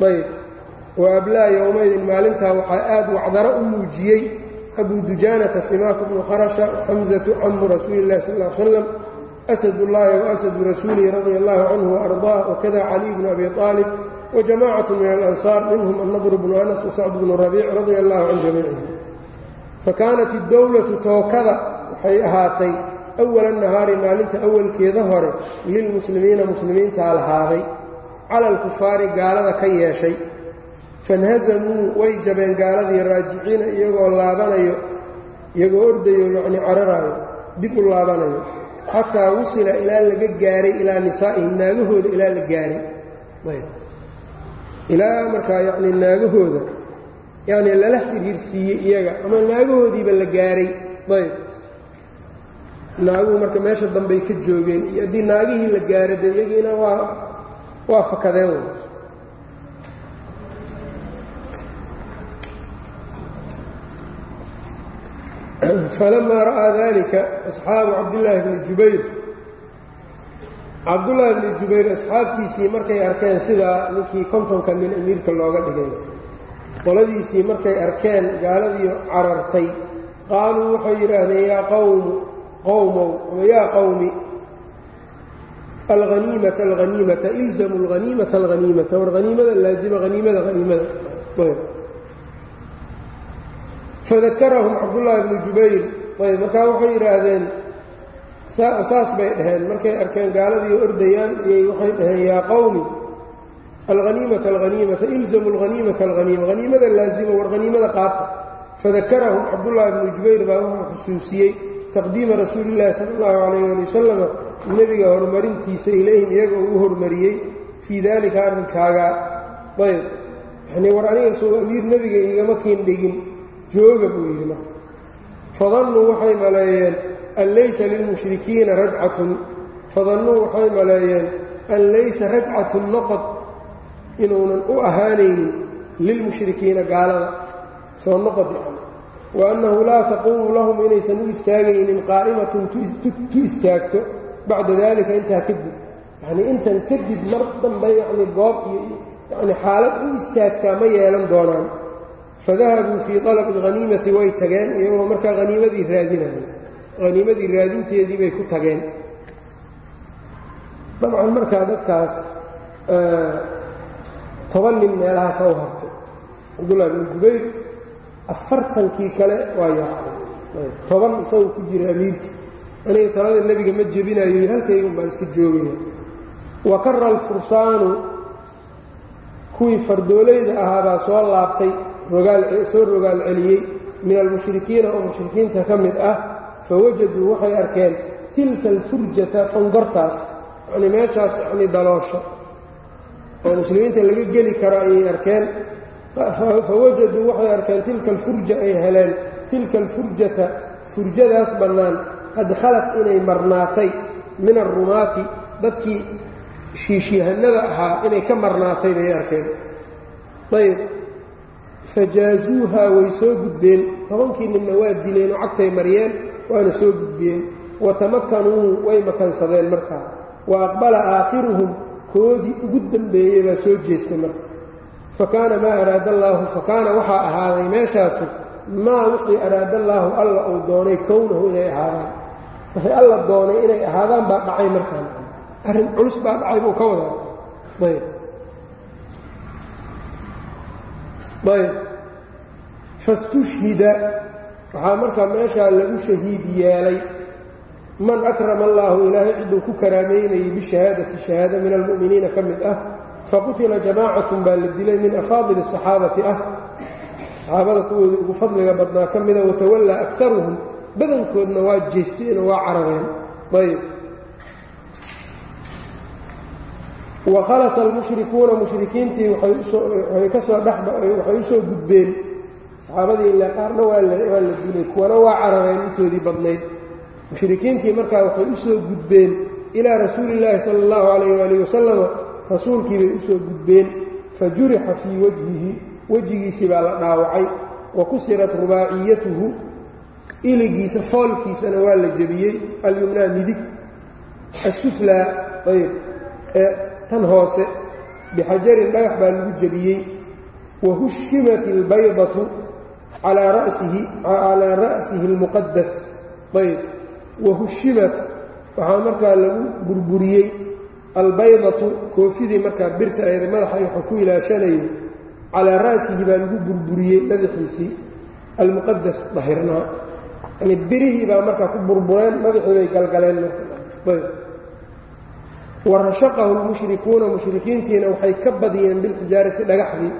ayb wa ablaa yowmaydin maalintaa waxaa aad wacdaro u muujiyey abu dujaanata simaaku bnu kharasha xamsatu camu rasuuli illahi sal l slam asad ullaahi waasadu rasuulihi radia allahu canhu waardaah wakada caliy bnu abi aalib wajamacatu min alansaar minhum annadr bnu anas wasacd bnu rabiic radia allahu can jamiicihim fakaanat iddowlatu tookada waxay ahaatay awala nahaari maalinta awalkeeda hore lilmuslimiina muslimiintaa lahaaday cala alkufaari gaalada ka yeeshay fanhasamuu way jabeen gaaladii raajiciina iyagoo laabanayo iyagoo ordayo yacni cararaayo dib u laabanayo xataa wusila ilaa laga gaaray ilaa nisaa'ihim naagahooda ilaa la gaaray. Ilaa markaa yacni naagahooda yacni lala xiriirsiiyey iyaga ama naagahoodiiba la gaaray. Ayb. Naaguhu marka meesha dambey ka joogeen iyo haddii naagihii la gaaray dee iyagiina waa waa fakadeen falamaa ra'aa dalika asxaabu cabdillaahi bni jubayr cabdullaahi bni jubayr asxaabtiisii markay arkeen sidaa ninkii kontonka nin amiirka looga dhigay. Qoladiisii markay arkeen gaaladii carartay qaaluu waxay yidhaahdeen yaa qowmu qowmow ama yaa qowmi alhaniimata alhaniimata ilzamu alhaniimata alhaniimata war haniimada laazima haniimada haniimada fadakarahum cabdullaahi bnu jubayr. Ayb markaa waxay yidhaahdeen saas bay dhaheen. Markay arkeen gaaladii ordayaan iyay waxay dhaheen yaa qowmi alhaniimata alhaniimata ilzamu alhaniimata alhaniima haniimada laazima war haniimada qaata. Fadakarahum cabdullaahi bnu jubayr baa wuxuu xusuusiyey taqdiima rasuulillahi sala allahu calayh ali wasalama nebiga horumarintiisa ilayhim iyaga uu u hormariyey fii daalika arrinkaaga. Ayb yani war aniga soo amiir nebiga igama kiin dhigin jooga buu yidhi marka. Fadannuu waxay maleeyeen an laysa lilmushrikiina rajcatun fadannuu waxay maleeyeen an laysa rajcatun noqod inuunan u ahaanaynin lilmushrikiina gaalada soo noqod yani wa annahu laa taquumu lahum inaysan u istaagaynin qaa'imatun tu istaagto bacda dalika intaa kadib. Yacnii intan kadib mar dambe yacni goob iyo yacni xaalad u istaagtaa ma yeelan doonaan fadahabuu fii talabi alhaniimati way tageen iyagoo markaa haniimadii raadinaya. Haniimadii raadinteedii bay ku tageen. Dabcan markaa dadkaas toban nin meelahaas ha u hartay. Cabdullahi bnu jubayr afartankii kale waa yaacay toban isagoo ku jira amiirka. Aniga talada nebiga ma jebinayo halkaygun baan iska joogaya wa kara alfursaanu kuwii fardoolayda ahaabaa soo laabtay soo rogaal celiyey min almushrikiina oo mushrikiinta ka mid ah fawajaduu waxay arkeen tilka alfurjata fangortaas yacnii meeshaas yacnii daloosho oo muslimiinta laga geli karo ayay arkeen. Fawajaduu waxay arkeen tilka alfurja ay heleen tilka alfurjata furjadaas bannaan qad khalad inay marnaatay min alrumaati dadkii shiishyahanada ahaa inay ka marnaatay bay arkeen. Ayb fajaazuuhaa way soo gudbeen. Tobankii ninna waa dileen oo cagtay mariyeen waana soo gudbiyeen wa tamakanuu way makansadeen markaa wa aqbala aakhiruhum koodii ugu dambeeyey baa soo jeestay marka. Fa kaana maa araada allaahu fa kaana waxaa ahaaday meeshaasi maa wixii araada allaahu alla uu doonay kownahu inay ahaadaan. Wixii alla doonay inay ahaadaan baa dhacay markaan arrin culus baa dhacay buu ka wadaa ayb ayb fastushhida. Waxaa markaa meeshaa lagu shahiid yeelay man akrama allaahu ilaahay cidduu ku karaameynayay bishahaadati shahaada min almu'miniina ka mid ah faqutila jamaacatun baa la dilay min afaadili asaxaabati ah. Saxaabada kuwoodii ugu fadliga badnaa ka mida watawallaa akaruhum badankoodna waa jeesteenoo waa carareen. Ayb wa khalasa almushrikuuna mushrikiintii waxay ka soo waxay u soo gudbeen. Saxaabadii ilaa qaarna waa la dilay kuwana waa carareen intoodii badnayd. Mushrikiintii markaa waxay u soo gudbeen ilaa rasuulillaahi sala allahu calayh waalihi wasalama rasuulkii bay u soo gudbeen. Fa jurixa fii wajhihi wejigiisii baa la dhaawacay. Wa kusirat rubaaciyatuhu iligiisa foolkiisana waa la jebiyey. Alyumnaa midig asuflaa ayb tan hoose bixajarin dhagax baa lagu jebiyey wa hushimat albaydatu calaa rasihi almuqadas ayb. Wa hushimat waxaa markaa lagu burburiyey albaydatu koofidii markaa birta eeda madaxay waxuu ku ilaashanayay calaa ra'sihi baa lagu burburiyey madaxiisii almuqadas dahirnaa. Yani birihii baa markaa ku burbureen madaxii bay galgaleen marayb warashaqahu lmushrikuuna mushrikiintiina waxay ka badiyeen bilxijaarati dhagaxdii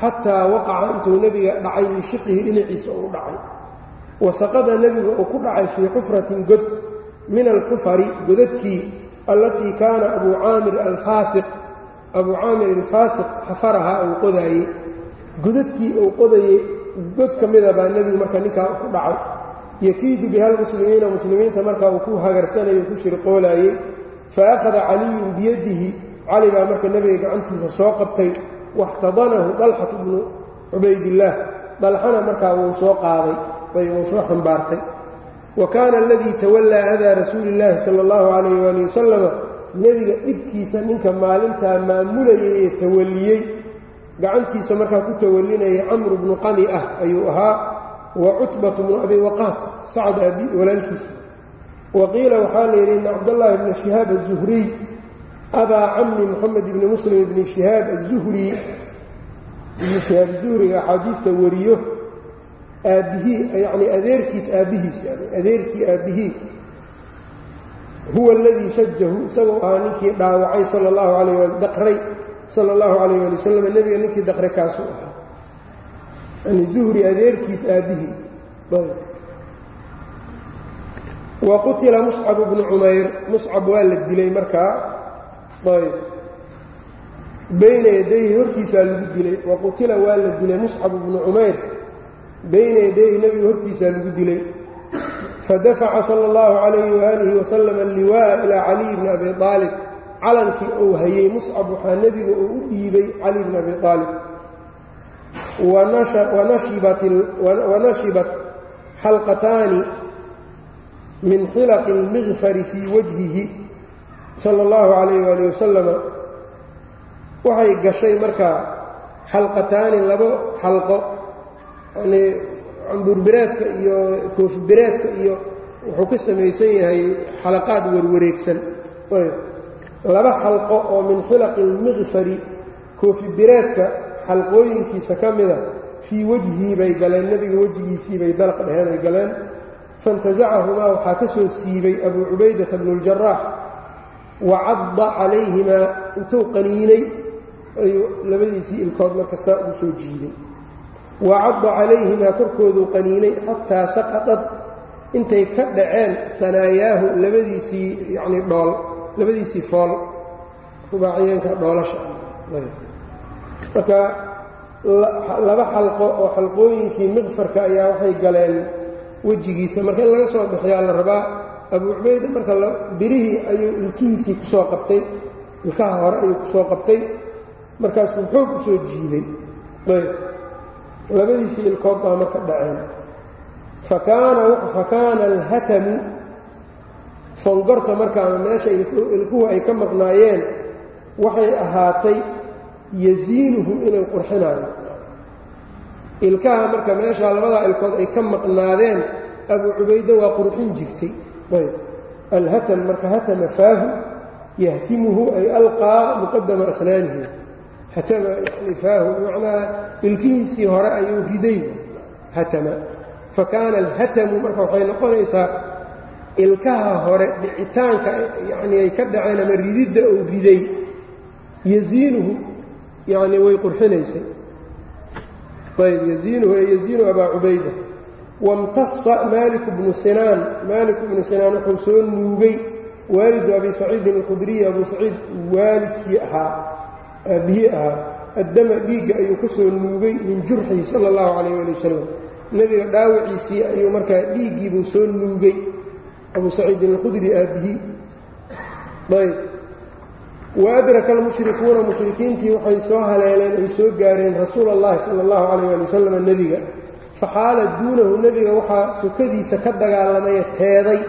xataa waqaca intuu nebiga dhacay shiqihi dhinaciisa uu dhacay. Wasaqada nebiga uu ku dhacay fii xufratin god min alxufari godadkii allatii kaana abuu caamir alfaasiq abuu caamir alfaasiq xafarahaa uu qodaayey godadkii uu qodayey god ka mida baa nebigu marka ninkaa ku dhacay. Yakiidu biha lmuslimiina muslimiinta markaa uu ku hagarsanayo ku shirqoolaayey fa akhada caliyun biyadihi cali baa marka nebiga gacantiisa soo qabtay waxtadanahu dalxatu bnu cubaydillaah dalxana markaa wuu soo qaaday ayb uu soo xambaartay wa kaana aladii tawallaa adaa rasuuli illaahi sala allahu calayh waali wasalama nebiga dhibkiisa ninka maalintaa maamulayay ee tawalliyey gacantiisa markaa ku tawallinayay camru bnu qami ah ayuu ahaa wa cutbatu bnu abi waqaas sacad abi walaalkiisa wa qiila waxaa layidhi ina cabdallaahi bna shihaab azuhriy abaa cami moxamed ibni muslim ibni shihaab azuhri ibni shihaab zuhriga axaadiidta wariyo aabbihii yacni adeerkiis aabbihiis yani adeerkii aabbihii huwa aladii shajahu isagoo ahaa ninkii dhaawacay sala allahu calayh waali daqray sala allahu calayh waali wasalam nebiga ninkii daqray kaasuu ahaa yani zuhri adeerkiis aabbihii wa qutila muscab bnu cumayr muscab waa la dilay markaa ayb. Bayna yadayhi hortiisaa lagu dilay. Wa qutila waa la dilay muscab bnu cumayr bayna yadayhi nebiga hortiisaa lagu dilay. Fadafaca sala allahu calayhi waalihi wasalam alliwaa'a ilaa caliy bni abi aalib calankii uu hayey muscab waxaa nebiga uu u dhiibay cali bni abi aalib wanashibat xalqataani min xilaqi اlmikfari fii wajhihi sala اllahu calayh waali wasalama waxay gashay markaa xalqataani labo xalqo yanii cambuurbireedka iyo koofibireedka iyo wuxuu ka samaysan yahay xalaqaad warwareegsan laba xalqo oo min xilaqi اlmikfari koofibireedka xalqooyinkiisa ka mida fii wejhii bay galeen nebiga wejigiisii bay dalaq dheheen ay galeen faintasacahumaa waxaa ka soo siibay abuu cubaydata bnu اljaraax wa cadda calayhimaa intuu qaniinay ayuu labadiisii ilkood marka saa ugu soo jiiday wa cadda calayhimaa korkooduu qaniinay xataa saqadad intay ka dhaceen hanaayaahu labadiisii yacnii dhool labadiisii fool rubaaciyeenka dhoolasha marka laba xalqo oo xalqooyinkii miqfarka ayaa waxay galeen wejigiisa marka in laga soo bixiyaa la rabaa abuu cubayda marka birihii ayuu ilkihiisii ku soo qabtay ilkaha hore ayuu ku soo qabtay markaasuu xoog u soo jiiday. Labadiisii ilkood baa marka dhaceen. Fakaana alhatamu fongorta markaana meesha ilkuhu ay ka maqnaayeen waxay ahaatay yasiinuhu inay qurxinaayo ilkaha marka meeshaa labadaa ilkood ay ka maqnaadeen abuu cubayde waa qurxin jirtay. Ayb. Alhatam marka hatama faahu yahtimuhu ay alqaa muqadama asnaanihi. Hatama yani faahu bimacnaa ilkihiisii hore ayuu riday hatama. Fa kaana alhatamu marka waxay noqonaysaa ilkaha hore dhicitaanka yani ay ka dhaceen ama rididda uu riday yasiinuhu yani way qurxinaysay ayb yaziinuhu ee yaziinu abaa cubayda wamtasa maaliku bnu sinaan maaliku bnu sinaan wuxuu soo nuugay waalidu abi saciidin alkhudriyi abuu saciid waalidkii ahaa aabbihii ahaa addama dhiigga ayuu ka soo nuugay min jurxihi sala allahu calayh ali wasalam nebiga dhaawiciisii ayuu markaa dhiiggiibuu soo nuugay abuu saciidin alkhudri aabbihii ayb waadraka almushrikuuna mushrikiintii waxay soo haleeleen ay soo gaareen rasuula allahi sala allahu calayh ali wasalam nebiga faxaala duunahu nebiga waxaa sukadiisa ka dagaalamaya teeday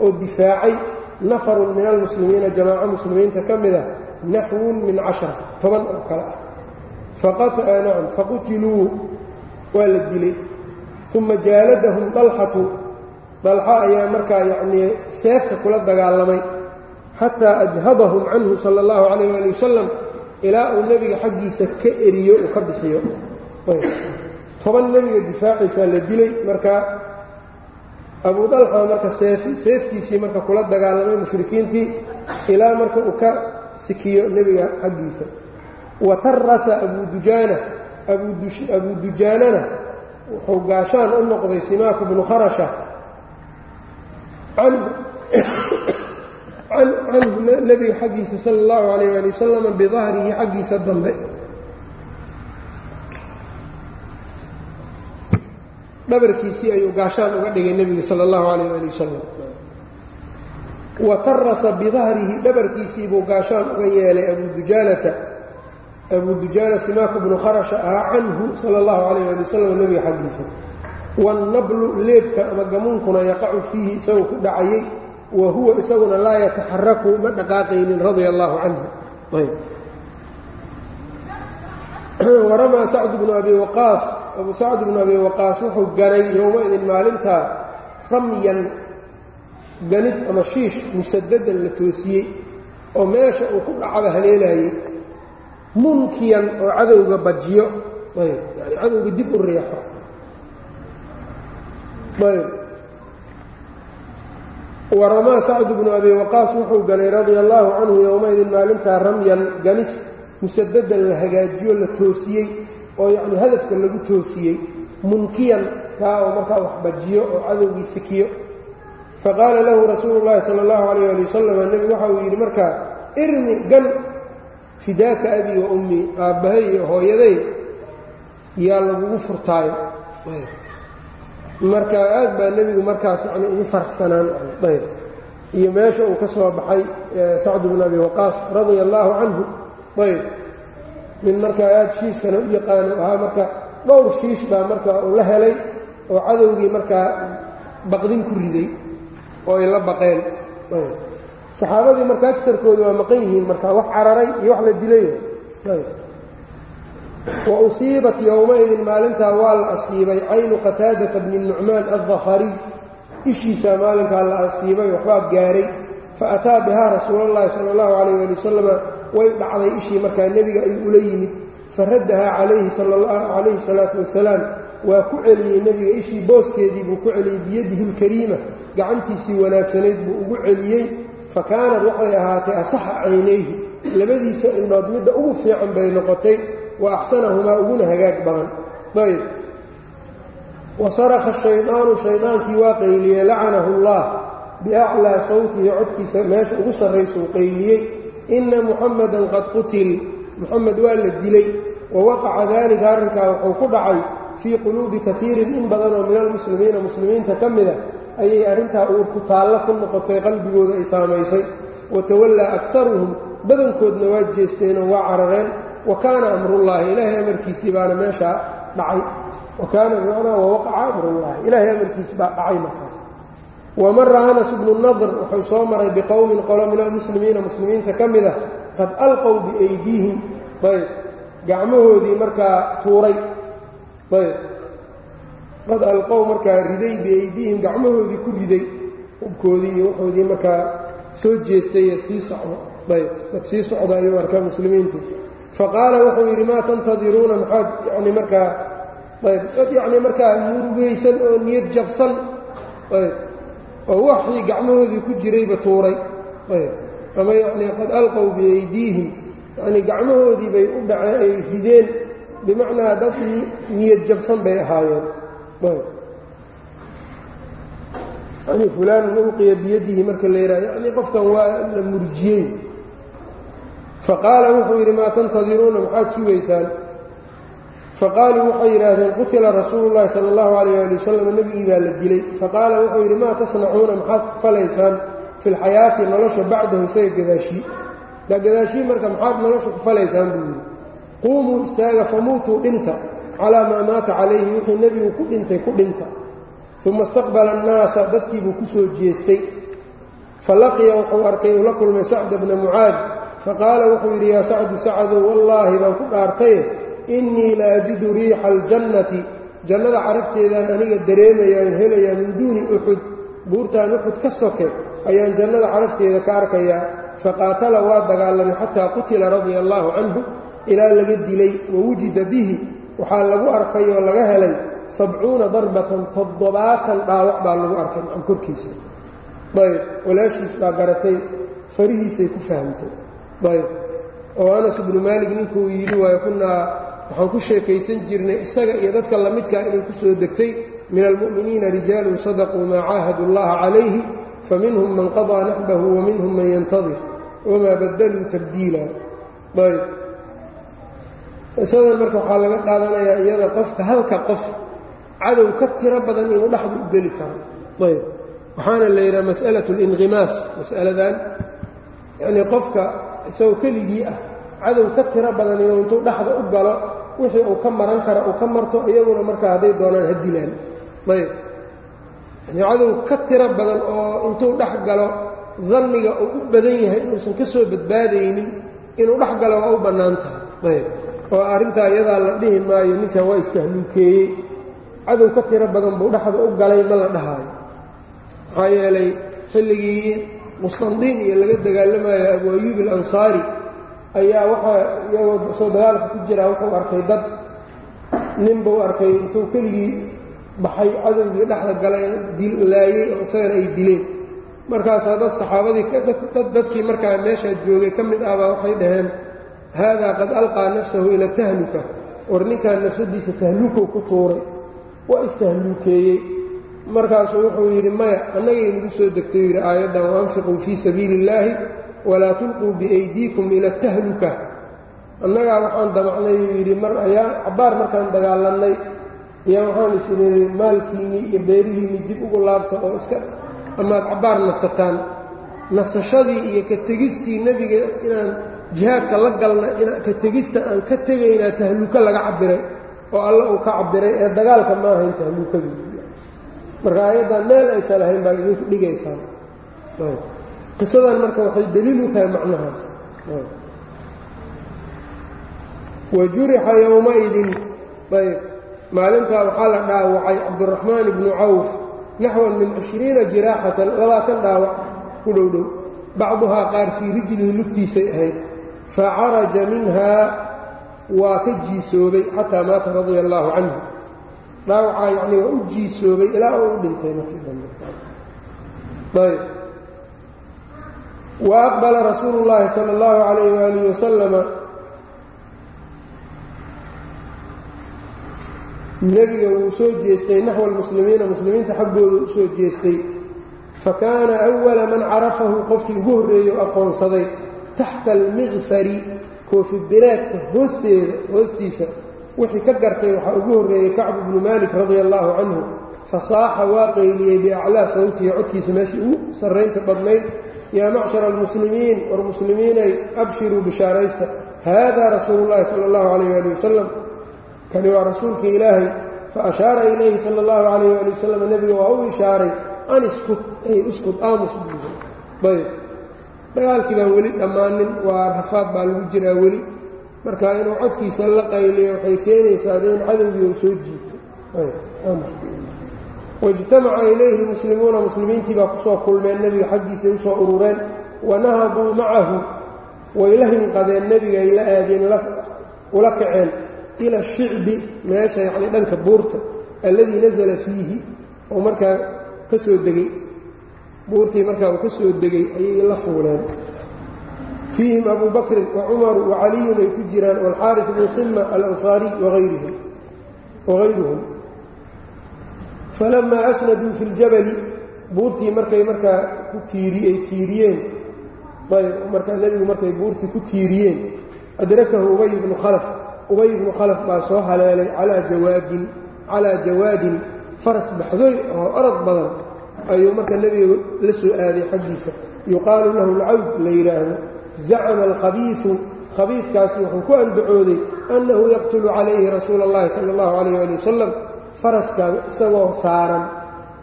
oo difaacay nafarun min almuslimiina jamaaco muslimiinta ka mid ah naxwun min cashar toban oo kale. Ah nacam faqutiluu waa la dilay. Uma jaaladahum dalxatu dalxa ayaa markaa yacnii seefta kula dagaalamay xataa ajhadahum canhu sala allahu calayh ali wasalam ilaa uu nebiga xaggiisa ka eriyo uu ka bixiyo. Toban nebiga difaaciisaa la dilay marka abuu dalxa marka seeftiisii marka kula dagaalamay mushrikiintii ilaa marka uu ka sikiyo nebiga xaggiisa. Wa tarasa abuu dujaana abuu dujaanana wuxuu gaashaan u noqday simaaku bnu kharasha. Canhu nebiga xaggiisa sala allahu calayh ali wasalam bidahrihi xaggiisa dambe. Dhabarkiisii ayuu gaashaan uga dhigay nebiga sala allahu calayh ali wasalam wa tarasa bidahrihi dhabarkiisii buu gaashaan uga yeelay abuu dujaanata abuu dujaana simaaku bnu kharasha ahaa canhu sala allahu calayh ali wasalam nebiga xaggiisa wاnnablu leebka ama gamuunkuna yaqacu fiihi isagoo ku dhacayay wa huwa isaguna laa yataxaraku ma dhaqaaqaynin radia allahu canhu waramaa sacd bnu abi waqaas abu sacd bnu abi waqaas wuxuu ganay yowma-idin maalintaa ramyan ganid ama shiish musadadan la toosiyey oo meesha uu ku dhacaba haleelayay munkiyan oo cadowga bajiyo. Yani cadowga dib u riixo. Ayb waramaa sacd bnu abi waqaas wuxuu ganay radia allaahu canhu yowma-idin maalintaa ramyan ganis musadadan la hagaajiyo la toosiyey oo yacni hadafka lagu toosiyey munkiyan kaa oo markaa wax bajiyo oo cadowgii sikiyo. Faqaala lahu rasuulu llaahi sala allahu calayh ali wasalam nebigu waxa uu yidhi markaa irmi gan fidaaka abii wa ummii aabbahay iyo hooyaday yaa lagugu furtaayo marka aad baa nebigu markaas yani ugu faraxsanaan ayb. Iyo meesha uu ka soo baxay sacd bnu abi waqaas radia allaahu canhu ayb. Min markaa aad shiishkana u yaqaano ahaa marka dhowr shiish baa marka uu la helay oo cadowgii markaa baqdin ku riday oo ay la baqeen saxaabadii marka agtarkooda waa maqan yihiin marka wax cararay iyo wax la dilay wa usiibat yowma-idin maalintaa waa la asiibay caynu qataadata bni nucmaan addafariy ishiisaa maalinkaa la asiibay waxbaa gaaray. Fa ataa bihaa rasuulallaahi sala allahu calayh ali wasalama way dhacday ishii markaa nebiga ayuu ula yimid. Faraddahaa calayhi calayhi salaatu wasalaam waa ku celiyey nebiga ishii booskeedii buu ku celiyey biyadihi lkariima gacantiisii wanaagsanayd buu ugu celiyey. Fa kaanad waxay ahaatay asaxa caynayhi. Labadiisa indhood midda ugu fiican bay noqotay wa axsanahumaa uguna hagaag badan. Ayb wa sarakha shaydaanu shaydaankii waa qayliyey lacanahu allah biaclaa sawtihi codkiisa meesha ugu sarraysuu qayliyey. Inna muxamadan qad qutil muxamed waa la dilay. Wa waqaca daalika arrinkaa wuxuu ku dhacay fii quluubi kaiirin in badanoo min almuslimiina muslimiinta ka mida ayay arrintaa uurku taallo ku noqotay qalbigooda ay saamaysay. Wa tawallaa aktaruhum badankoodna waa jeesteenoo waa carareen wa kaana amrullaahi ilaahay amarkiisii baana meeshaa dhacay. Wa kaana bimacnaa wawaqaca amrullaahi ilaahay amarkiisi baa dhacay markaas. Wamara anas bnu nadr wuxuu soo maray biqowmin qolo min almuslimiina muslimiinta ka mid ah qad alqow biaydiihim. Ayb gacmahoodii markaa tuuray. Ayb qad alqow markaa riday biaydiihim gacmahoodii ku riday. Hubkoodii iyo wuxoodii markaa soo jeestay sii socdo. Ayb dad sii socda ayuu arkaa muslimiintu faqaala wuxuu yidhi maa tantadiruuna? Maxaad yani markaa ayb dad yacni markaa murugaysan oo niyad jabsan ayb oo waxii gacmahoodii ku jirayba tuuray ayb ama yacnii qad alqow biaydiihim yacnii gacmahoodii bay u dhaceen ay rideen bimacnaa dad niyad jabsan bay ahaayeen ayb. Yanii fulaanun ulqiya biyadihi marka la yidhaha yacnii qofkan waa la murjiyey faqaala wuxuu yidhi maa tantadiruuna maxaad sugaysaan faqaaluu waxay yidhaahdeen qutila rasuulu llahi sala allahu calayh ali wasalam nebigii baa la dilay faqaala wuxuu yidhi maa tasnacuuna maxaad ku falaysaan fi lxayaati nolosha bacdahu isaga gadaashii gadaashii marka maxaad nolosha ku falaysaan buu yidhi quumuu istaaga famuutuu dhinta calaa maa maata calayhi wixii nebigu ku dhintay ku dhinta uma istaqbala annaasa dadkiibuu ku soo jeestay falaqiya wuxuu arkay uu kulmay sacda bna mucaad faqaala wuxuu yidhi yaa sacdu sacadow wallaahi baan ku dhaartaye innii la ajidu riixa aljannati jannada carafteedaan aniga dareemayaan helayaa min duuni uxud buurtaan uxud ka soke ayaan jannada carafteeda ka arkayaa. Faqaatala waa dagaalamay xataa qutila radia allaahu canhu ilaa laga dilay wa wujida bihi waxaa lagu arkay oo laga helay sabcuuna darbatan toddobaatan dhaawac baa lagu arkay macam korkiisa. Ayb walaashiis baa garatay farihiisay ku fahamtay ayb oo anas ibnu maalik ninkuu yidhi waayo kunnaa waxaan ku sheekaysan jirnay isaga iyo dadka lamidkaa ah inay ku soo degtay min almu'miniina rijaalun sadaquu maa caahadu allaha calayhi faminhum man qadaa naxbahu waminhum man yantadir wamaa badaluu tabdiila ayb qisadan marka waxaa laga qaadanayaa iyada qofka halka qof cadow ka tiro badan inuu dhexdu u geli karo. Ayb waxaana la yidhaha mas'alaة اlinqimaas masaladan yanii qofka isagoo keligii ah cadow ka tiro badan inuu intuu dhexda u galo wixii uu ka maran kara uu ka marto iyaguna markaa hadday doonaan ha dilaan. Ayb. Yani cadow ka tiro badan oo intuu dhex galo danniga uu u badan yahay inuusan ka soo badbaadaynin inuu dhex galo waa u bannaan tahay. Ayb. Oo arrintaa iyadaa la dhihi maayo ninkan waa istahluukeeyey cadow ka tiro badan buu dhexda u galay ma la dhahaayo maxaa yeelay xilligii mustandiin iyo laga dagaalamayo abu ayuub alansaari ayaa waxaa iyagoo soo dagaalka ku jiraa wuxuu arkay dad nin buu arkay intuu keligii baxay cadowgii dhexda galay laayey oo isagana ay dileen. Markaasaa dad saxaabadii dadkii markaa meeshaa joogay ka mid ahbaa waxay dhaheen haadaa qad alqaa nafsahu ila tahluka war ninkan nafsadiisa tahluukow ku tuuray waa istahluukeeyey markaasuu wuxuu yidhi maya annagay nagu soo degtay yidhi aayaddan waanfiquu fii sabiili illaahi walaa tulquu biaydiikum ila tahluka. Annagaa waxaan damacnay uu yidhi mar ayaa cabbaar markaan dagaalannay ayaa waxaan is idhi maalkiinnii iyo beerihiinnii dib ugu laabta oo iska amaad cabbaar nasataan. Nasashadii iyo ka tegistii nebiga inaan jihaadka la galna ka tegista aan ka tegaynaa tahluuko laga cabbiray oo alla uu ka cabbiray ee dagaalka ma ahayn tahluukadii marka ayaddan meel aysan lahayn baa idinku dhigaysaa. Qisadan marka waxay daliil u tahay macnahaas. Wa jurixa yowmaidin ayb maalintaa waxaa la dhaawacay cabduraxmaan ibnu cawf naxwan min cishriina jiraaxatan labaatan dhaawac ku dhowdhow bacduhaa qaar fii rijlihi lugtiisay ahayd. Fa caraja minhaa waa ka jiisoobay xataa maata radia allaahu canhu dhaawacaa yacni waa u jiisoobay ilaa uu u dhintay markii dambe. Ayb. Wa aqbala rasuulu llaahi sala allahu calayh waalihi wasalama nebiga wuu soo jeestay naxwa almuslimiina muslimiinta xaggooda u soo jeestay. Fa kaana awala man carafahu qofkii ugu horreeyey o aqoonsaday taxta almiqfari koofibireedka hoosteeda hoostiisa wixii ka gartay waxaa ugu horreeyey kacbu bnu maalik radia allaahu canhu fasaaxa waa qayliyey biaclaa sawtihi codkiisa meeshii ugu sarraynta badnayd yaa macshara almuslimiin war muslimiinay abshiruu bishaaraysta haadaa rasuulu llaahi sala allahu calayh ali wasalam kani waa rasuulka ilaahay fa ashaara ilayhi sala allahu calayh ali wasalam nebiga waa u ishaaray an iskut ay iskud aamus ayb. Dagaalkii baan weli dhammaanin waa rafaad baa lagu jiraa weli marka inuu codkiisa la qayliyo waxay keenaysaa de in cadowgii uu soo jiito. Waijtamaca ilayhi lmuslimuuna muslimiintii baa ku soo kulmeen nebiga xaggiisay u soo urureen. Wanahaduu macahu way la hinqadeen nebigay la aadeen ula kaceen ila shicbi meesha yacni dhanka buurta alladii nasala fiihi. Oo markaa ka soo degey buurtii markaa uu ka soo degay ayay la fuuleen fiihim abu bakrin wa cumaru wa caliyun ay ku jiraan waalxaaris bnu sima alansaariy wagayruhum falamaa asnaduu fi ljabali buurtii markay markaa ku tiiri ay tiiriyeen ayb markaa nebigu markay buurtii ku tiiriyeen adrakahu ubay bnu khalaf ubay ibnu khalaf baa soo haleelay calaa jawaadin calaa jawaadin faras baxdoy oo orod badan ayuu marka nebiga la soo aaday xaggiisa yuqaalu lahu alcawd la yidhaahdo zacama alkhabiiu khabiidkaasi wuxuu ku andacooday annahu yaqtulu calayhi rasuula اllahi sala اllahu calayh ali wasalam faraska isagoo saaran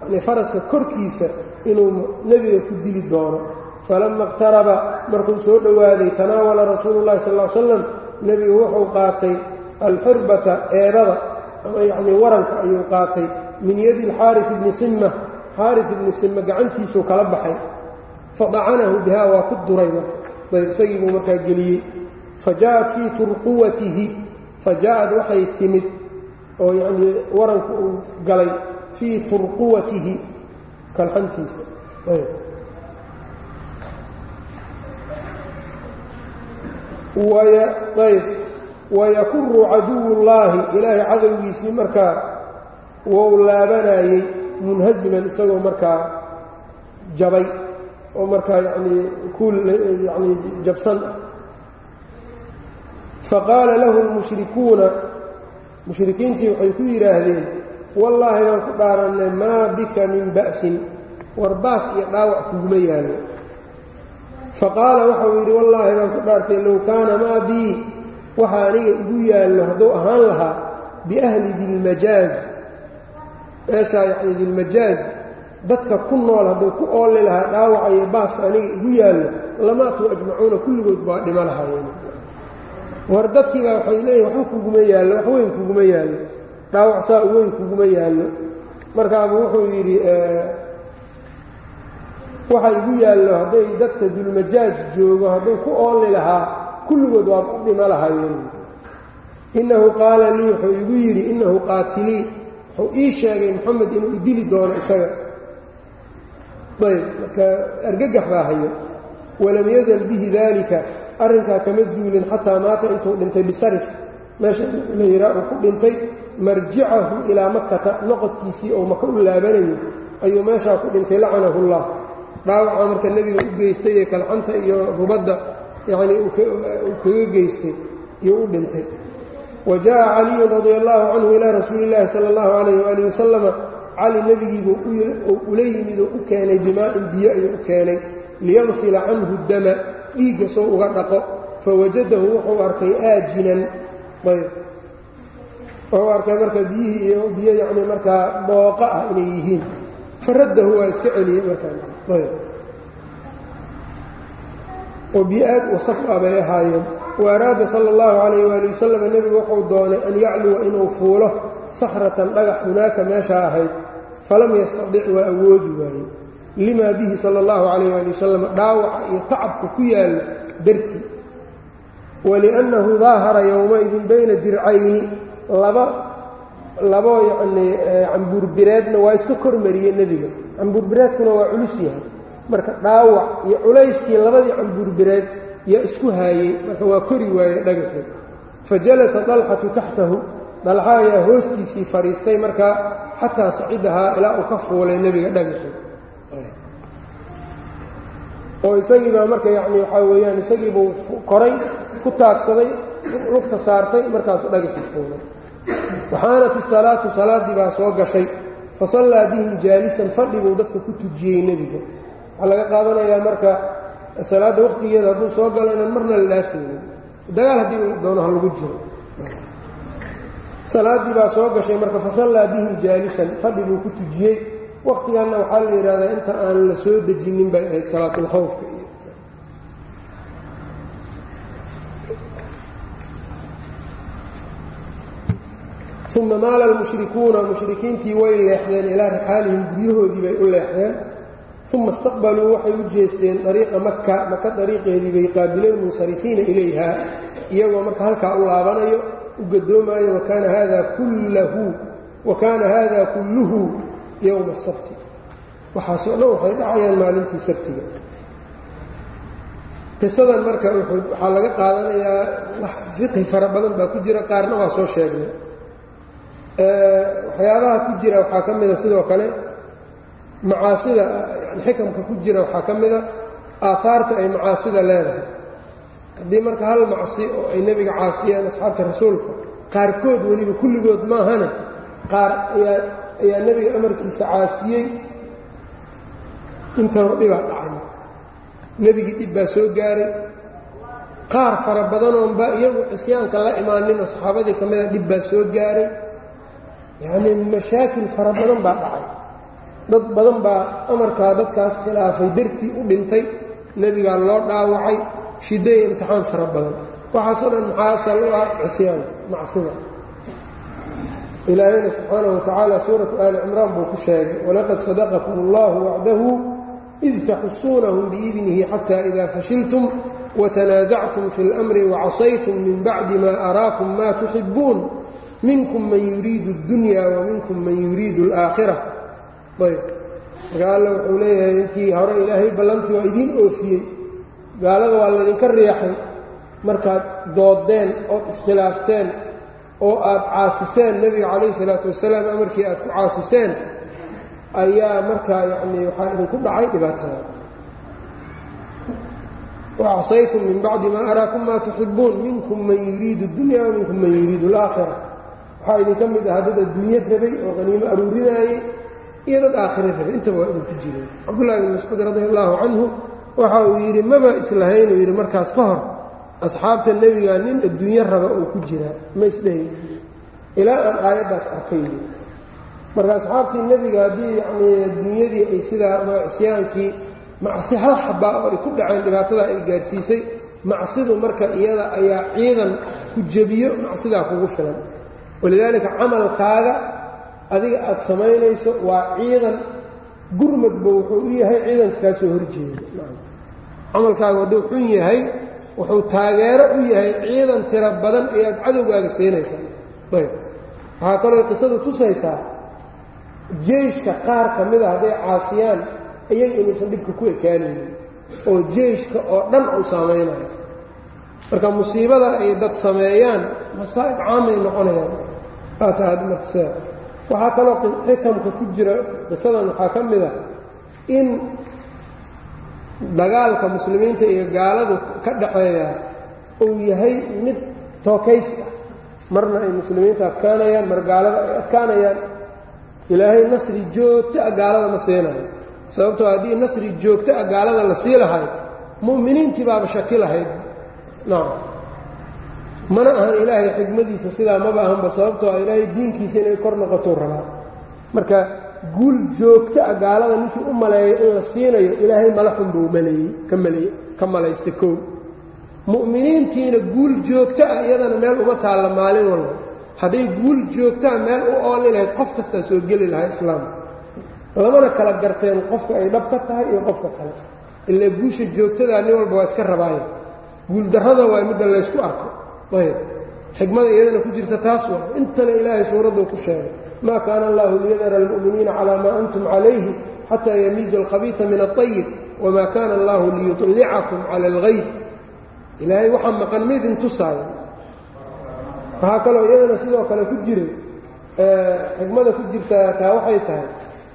yani faraska korkiisa inuu nebiga ku dili doono falama اqtaraba markuu soo dhowaaday tanaawala rasuulu اllahi sal l slam nebigu wuxuu qaatay alxirbata eebada ama yacnii waranka ayuu qaatay min yadi alxaaris ibni simma xaaris ibni simma gacantiisuu kala baxay fadacanahu bihaa waa ku duray marka ayb isagii buu markaa geliyey. Fa ja'at fii turquwatihi. Fa ja'ad waxay timid oo yacnii waranku uu galay fii turquwatihi kalxantiisa. Ayb. Wayakuru caduwullaahi ilaahay cadowgiisii markaa wou laabanayey munhasiman isagoo markaa jabay oo markaa yanii kuul yanii jabsan ah. Faqaala lahu lmushrikuuna mushrikiintii waxay ku yidhaahdeen wallaahi baan ku dhaarannay maa bika min ba'sin war baas iyo dhaawac kuguma yaallo. Faqaala waxau yidhi wallaahi baan ku dhaartay low kaana maa bii waxa aniga igu yaallo hadduu ahaan lahaa biahli dilmajaaz. Meeshaa yacni dilmajaaz dadka ku nool hadduu ku ooli lahaa dhaawaca iyo baaska aniga igu yaallo lamaatuu ajmacuuna kulligood baa dhimo lahaayeen war dadkiibaa waxay leeyihiin waxba kuguma yaallo wax weyn kuguma yaallo dhaawac saa weyn kuguma yaallo. Markaabu wuxuu yidhi waxa igu yaallo hadday dadka dulmajaaj joogo hadduu ku ooli lahaa kulligood waa u dhimo lahaayeen innahu qaala lii wuxuu igu yidhi innahu qaatilii wuxuu ii sheegay moxamed inuu idili doono isaga ayb marka argagax baa hayo. Walam yazal bihi daalika arrinkaa kama zuulin xataa maata intuu dhintay bisarif. Meesha la yiraa uu ku dhintay marjicahu ilaa makata noqodkiisii oo maka u laabanayay ayuu meeshaa ku dhintay lacanahu llah dhaawaca marka nebiga u geystay ee kalcanta iyo rubadda yani uu kaga geystay iyo u dhintay. Wa jaa caliyun radia allahu canhu ilaa rasuuli illaahi sala allahu calayh waalihi wasalama cali nebigiibuu ula yimid oo u keenay bimaa'in biyo ayuu u keenay liyagsila canhu dama dhiigga soo uga dhaqo fawajadahu wuxuu arkay aajinan wuxuu arkay marka biyihii iyo biyo yacni markaa dhooqa ah inay yihiin. Faraddahu waa iska celiyey markaayb oo biyo aad wasaf ah bay ahaayeen. Wa araada sala اllahu calayh waali wasalam nebigu wuxuu doonay an yacluwa inuu fuulo sakratan dhagax hunaaka meeshaa ahayd falam yastadic waa awoodi waaye limaa bihi sala اllahu calayh waali wasalam dhaawaca iyo tacabka ku yaalla dartii. Waliannahu daahara yowmaidin bayna dircayni laba labo yacnii cambuurbireedna waa iska kormariyey nebiga. Cambuurbireedkuna waa culus yahay. Marka dhaawac iyo culayskii labadii cambuurbireed yaa isku haayey marka waa kori waayey dhagaxii fa jalasa dalxatu taxtahu dalxa ayaa hoostiisii fadhiistay markaa xataa sacidahaa ilaa uu ka fuulay nebiga dhagaxii oo isagiibaa marka yacni waxaa weeyaan isagiibuu koray ku taagsaday lugta saartay markaasuu dhagaxii fuulay. Waxaanat isalaatu salaaddii baa soo gashay. Fa sallaa bihim jaalisan fadhi buu dadka ku tujiyey nebiga. Waxaa laga qaadanayaa marka salaadda wakhtigeeda hadduu soo galo inaan marna la dhaafaynin dagaal haddii doono ha lagu jiro salaaddii baa soo gashay marka fasallaa bihim jaalisan fadhi buu ku tujiyey. Wakhtiganna waxaa la yidhahdaa inta aan la soo dejinin bay ahayd salaatulkhawfka iyo uma maala almushrikuuna mushrikiintii way leexdeen ilaa rixaalihim guryahoodii bay u leexdeen. Uma istaqbaluu waxay u jeesteen ariiqa maka maka dariiqeedii bay qaabileen munsarifiina ilayha iyagoo marka halkaa u laabanayo u gadoomaayo wakaana hada kullahu wa kaana hada kulluhu yowma asabti waxaasoo dhan waxay dhacayaan maalintii sabtiga. Qisadan marka waxaa laga qaadanayaa fiqhi fara badan baa ku jira qaarna waa soo sheegnay. Waxyaabaha ku jira waxaa ka mida sidoo kale macaasida yani xikamka ku jira waxaa ka mida aahaarta ay macaasida leedahay haddii marka hal macsi oo ay nebiga caasiyeen asxaabta rasuulka qaarkood weliba kulligood maahana qaar ayaa ayaa nebiga amarkiisa caasiyey. Intaba dhibaa dhacay. Nebigii dhib baa soo gaaray. Qaar fara badanoonba iyagu cisyaanka la imaanin oo saxaabadii ka mida dhib baa soo gaaray. Yacnii mashaakil fara badan baa dhacay. Dad badan baa amarkaa dadkaas khilaafay dartii u dhintay. Nebigaa loo dhaawacay shiddo iyo imtixaan fara badan waxaasoo dhan maxaa asal u ah cisyaan macsida ilaahayna subxaanahu wa tacaala suuratu aali cimraan buu ku sheegay walaqad sadaqakum allahu wacdahu id taxusuunahum biidnihi xata ida fashiltum watanaasactum fi اlmri wacasaytum min bacdi ma araakum ma tuxibuun minkum man yuriidu اdunya wa minkum man yuriidu اlaakhira ayb marka alla wuxuu leeyahay intii hore ilaahay ballantii waa idiin oofiyey gaalada waa laydinka riixay. Markaad doodeen ood iskhilaafteen oo aad caasiseen nebiga calayhi salaatu wasalaam amarkii aad ku caasiseen ayaa markaa yacnii waxaa idinku dhacay dhibaatada wacasaytum min bacdi maa araakum maa tuxibuun minkum man yuriidu اdunya wa minkum man yuriidu اlaakhira waxaa idinka mid ahaa dad adduunye rabay oo qaniimo aruurinaayey iyo dad aakhira rabay. Intaba waa idinku jireen cabdullahi bn mascuud radi allahu canhu waxa uu yidhi maba islahayn uu yidhi markaas ka hor asxaabta nebiga nin adduunyo raba uu ku jiraa ma isdhahay ilaa aan aayaddaas arkay. Marka asxaabtii nebiga haddii yanii dunyadii ay sidaa cisyaankii macsi hal xabaa oo ay ku dhaceen dhibaatada ay gaarsiisay macsidu marka iyada ayaa ciidan ku jebiyo macsidaa kugu filan. Walidaalika camalkaaga adiga aad samaynayso waa ciidan gurmadba wuxuu u yahay ciidanka kaa soo horjeeda camalkaaga hadduu xun yahay wuxuu taageero u yahay ciidan tiro badan ayaad cadowgaaga siinaysaa ayb. Waxaa kaloo qisadu tusaysaa jeyshka qaar ka mida hadday caasiyaan iyaga inuusan dhibka ku ekaanaynin oo jeyshka oo dhan uu saamaynayo marka musiibada ay dad sameeyaan masaa'ib caamay noqonayaan. Aataadmarkse waxaa kaloo xikamka ku jira qisadan waxaa ka mid a in dagaalka muslimiinta iyo gaaladu ka dhaxeeya uu yahay mid tookays ah marna ay muslimiinta adkaanayaan mar gaalada ay adkaanayaan. Ilaahay nasri joogto ah gaalada ma siinayo. Sababtoo haddii nasri joogto ah gaalada la sii lahayd mu'miniintii baaba shaki lahayd. Nacam mana ahan ilaahay xigmadiisa sidaa maba ahanba sababtoo ah ilaahay diinkiisa inay kor noqotou rabaa. Marka guul joogto ah gaalada ninkii u maleeya in la siinayo ilaahay malaxun buu maleeyey ka maleey ka malaysta kow. Mu'miniintiina guul joogto ah iyadana meel uma taalla maalin walba. Hadday guul joogtaa meel u ooli lahayd qof kastaa soo geli lahaa islaamka lamana kala garteen qofka ay dhab ka tahay iyo qofka kale. Ilaa guusha joogtadaa nin walba waa iska rabaaya. Guuldarrada waa midda laysku arko. Ayb xikmada iyadana ku jirta taas waa intana ilaahay suuraddu ku sheegay maa kaana allahu liyadara almu'miniina calaa maa antum calayhi xataa yamiiza alkhabiida min aطayib wamaa kaana allahu liyuطlicakum cala algayb ilaahay waxaa maqan midin tusaayo waxaa kaloo iyadana sidoo kale ku jiray xikmada ku jirta taa waxay tahay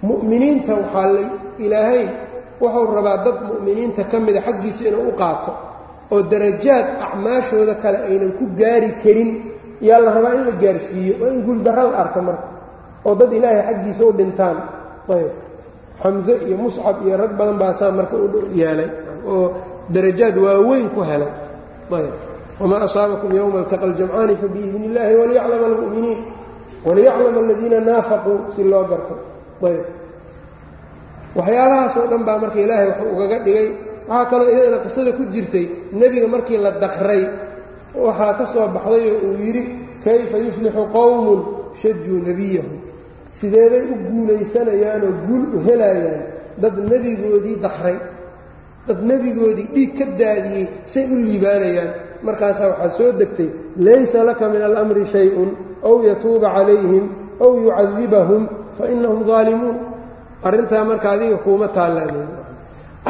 mu'miniinta waxaa la ilaahay wuxuu rabaa dad mu'miniinta ka mida xaggiisa inuu u qaato oo darajaad acmaashooda kale aynan ku gaari karin yaa la rabaa in la gaarsiiyo waa in guuldarra la arka marka oo dad ilaahay xaggiisa u dhintaan. Ayb. Xamse iyo muscab iyo rag badan baasaa marka u yeelay oo darajaad waaweyn ku helay. Ayb. Wma asaabakum yowma altaqa aljamcaani fabiidni illaahi waliyaclama almu'miniin waliyaclama aladiina naafaquu si loo garto. Ayb. Waxyaabahaas oo dhan baa marka ilaahay wuxuu ugaga dhigay waxaa kaloo iyadana qisada ku jirtay nebiga markii la daqray waxaa ka soo baxday oo uu yidhi kayfa yuflixu qowmun shajuu nebiyahum sideebay u guulaysanayaan oo guul u helayaan dad nebigoodii daqray? Dad nebigoodii dhiig ka daadiyey say u liibaanayaan. Markaasaa waxaa soo degtay laysa laka min alamri shay-un ow yatuuba calayhim ow yucadibahum fa inahum daalimuun arrintaa marka adiga kuuma taallaaneen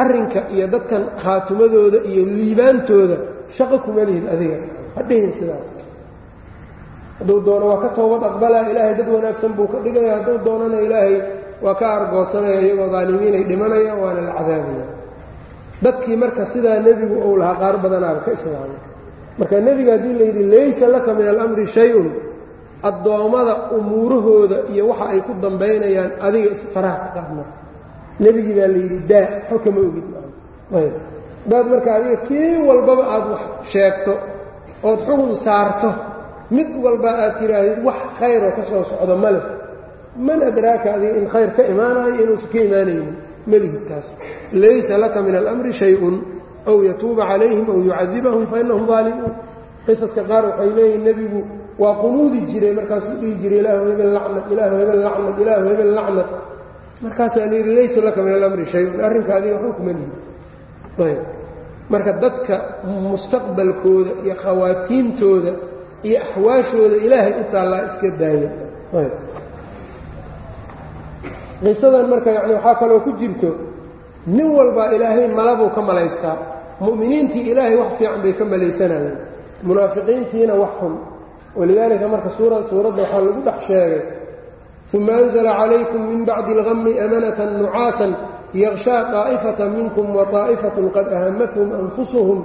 arrinka iyo dadkan khaatumadooda iyo liibaantooda shaqo kuma lihid adiga. Hadhihin sidaas hadduu doono waa ka toobad aqbalaa ilaahay dad wanaagsan buu ka dhigaya hadduu doonana ilaahay waa ka argoosanaya iyagoo daalimiinay dhimanayaan waana la cadaabaya dadkii marka sidaa nebigu uu lahaa qaar badanaaba ka islaamay marka nebiga haddii la yidhi laysa laka min alamri shay-un addoommada umuurahooda iyo waxa ay ku dambaynayaan adiga isfaraha ka qaadma nebigii baa la yidhi daa xo kama ogid hadaad marka adiga kii walbaba aad wax sheegto ood xugun saarto mid walba aad tidhaahdid wax khayroo ka soo socdo ma leh. Man adraaka adiga in khayr ka imaanayo inuusan ka imaanaynin malihid taas. Laysa laka min alamri shay-un ow yatuuba calayhim ow yucadibahum fa inahum daalimuun qisaska qaar waxay leeyihiin nebigu waa qunuudi jiray markaasuu dhihi jiray ilaahu hebel lacnad ilaahu hebel lacnad ilaahu hebel lacnad markaasaa la yidhi laysa laka min alamri shay-un arrinka adiga waxba kuma lihi ayb. Marka dadka mustaqbalkooda iyo khawaatiintooda iyo axwaashooda ilaahay u taallaa iska daaya ayb. Qisadan marka yani waxaa kaloo ku jirto nin walbaa ilaahay malabuu ka malaystaa. Mu'miniintii ilaahay wax fiican bay ka malaysanayeen. Munaafiqiintiina wax xun. Walidaalika marka suura suuradda waxaa lagu dhex sheegay uma anzla calaykum min bacdi اlgami amanata nucaasan yakshaa طaa'ifata minkum waطaa'ifatun qad ahamathum anfusuhum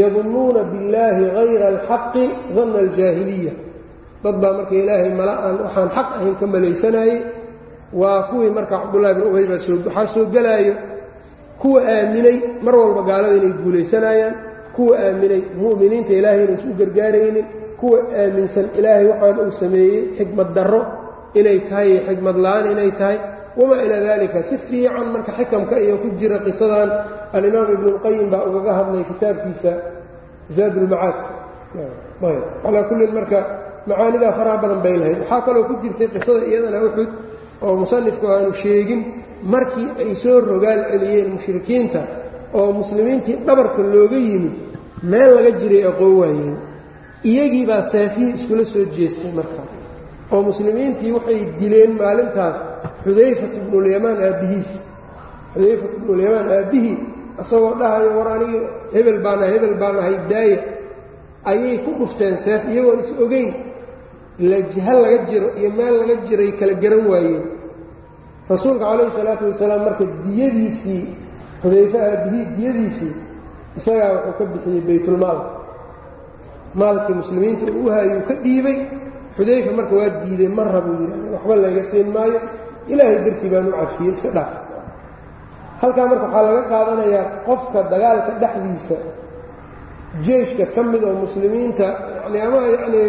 yadunnuuna biاllaahi hayra اlxaqi danna aljaahiliya dad baa marka ilaahay mala aan waxaan xaq ahayn ka malaysanayey waa kuwii marka cabdullahi bin ubay baa soo waxaa soo gelaayo kuwa aaminay mar walba gaalada inay guulaysanayaan kuwa aaminay mu'miniinta ilaahay inuusan u gargaaraynin kuwa aaminsan ilaahay waxaan uu sameeyey xikmad darro inay tahay xikmad la'aan inay tahay. Wamaa ilaa dalika si fiican marka xikamka iyo ku jira qisadan alimaam ibnuاlqayim baa ugaga hadlay kitaabkiisa zaadulmacaadka calaa kullin marka macaanidaa faraha badan bay lahayd. Waxaa kaloo ku jirtay qisada iyadana uxud oo musanifku aanu sheegin markii ay soo rogaal celiyeen mushrikiinta oo muslimiintii dhabarka looga yimid meel laga jiray aqoon waayeen. Iyagii baa saafihii iskula soo jeestay markaa oo muslimiintii waxay dileen maalintaas xudayfat bnulyamaan aabbihiis xudayfat bnulyamaan aabbihii isagoo dhahayo war anigi hebel baan ahay hebel baan ahay daaya. Ayay ku dhufteen seef iyagoon is ogeyn ila jiha laga jiro iyo meel laga jiray kala garan waayeen rasuulka calayhi salaatu wasalaam marka diyadiisii xudayfe aabbihii diyadiisii isagaa wuxuu ka bixiyey baytulmaalka maalkii muslimiinta uu u haayuu ka dhiibay xudayfa marka waa diiday ma rabuu yidhi waxba layga siin maayo. Ilaahay dartii baan u cafiyey iska dhaaf. Halkaa marka waxaa laga qaadanayaa qofka dagaalka dhexdiisa jeeshka ka mid oo muslimiinta yani ama yanii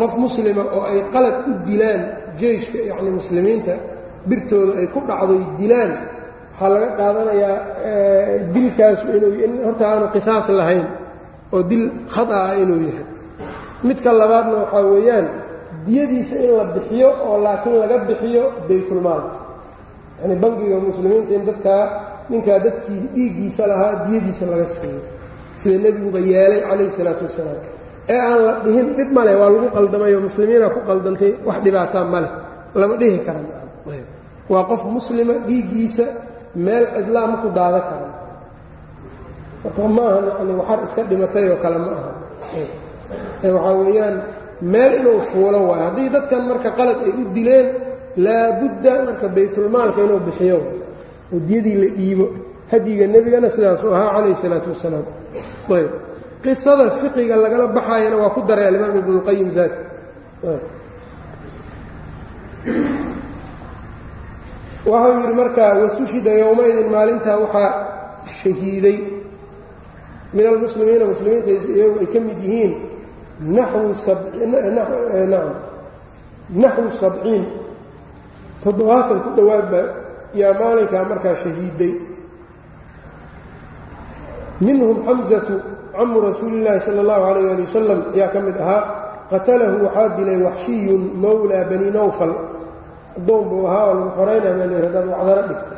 qof muslima oo ay qalad u dilaan jeyshka yacni muslimiinta birtooda ay ku dhacdoy dilaan waxaa laga qaadanayaa dilkaasu inuu horta aanu qisaas lahayn oo dil khata ah inuu yahay midka labaadna waxaa weeyaan diyadiisa in la bixiyo oo laakiin laga bixiyo baytulmaalka yacni bangiga muslimiinta in dadkaa ninkaa dadkii dhiiggiisa lahaa diyadiisa laga siiyo. Sida nebiguba yeelay calayhi salaatu wasalaam. Ee aan la dhihin dhib male waa lagu qaldamayo muslimiina ku qaldantay wax dhibaataa maleh lama dhihi karan waa qof muslima dhiiggiisa meel cidlaa ma ku daada karan marka ma aha yani waxar iska dhimatay oo kale ma aha waxaa weeyaan meel inuu fuulo waayo. Haddii dadkan marka qalad ay u dileen laabudda marka baytulmaalka inuu bixiyo. Oo diyadii la dhiibo hadiga nebigana sidaasuu ahaa calayhi salaatu wasalaam. Ayb. Qisada fiqiga lagala baxaayana waa ku daray alimaam ibn اlqayim zaati. Waxau yidhi markaa wastushhida yowmaidin maalintaa waxaa shahiiday. Min almuslimiina muslimiinta iyagu ay ka mid yihiin naxwu sabciin toddobaatan ku dhowaadba yaa maalinkaa markaa shahiiday minhum xamzatu camu rasuuli llaahi sala allahu calayh ali wasalam ayaa ka mid ahaa qatalahu waxaa dilay waxshiyun mowlaa bani nawfal addoon buu ahaa oo lagu xoraynaya baa layidhi hadaad wacdaro dhigto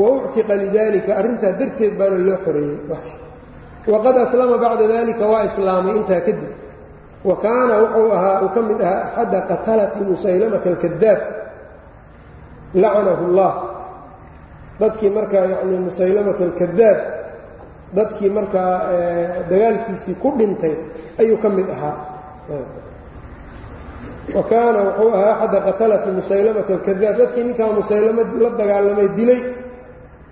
wa uctiqa lidalika arrintaa darteed baana loo xoreeyey waqad aslama bacda dalika waa islaamay intaa kadib wa kaana wuxuu ahaa uu ka mid ahaa axadda qatalati musaylamata alkadaab lacanahu اllah dadkii markaa yacni musaylamata alkadaab dadkii markaa dagaalkiisii ku dhintay ayuu ka mid ahaa wa kaana wuxuu ahaa axadda qatalati musaylamata alkadaab dadkii ninkaa musaylama la dagaalamay dilay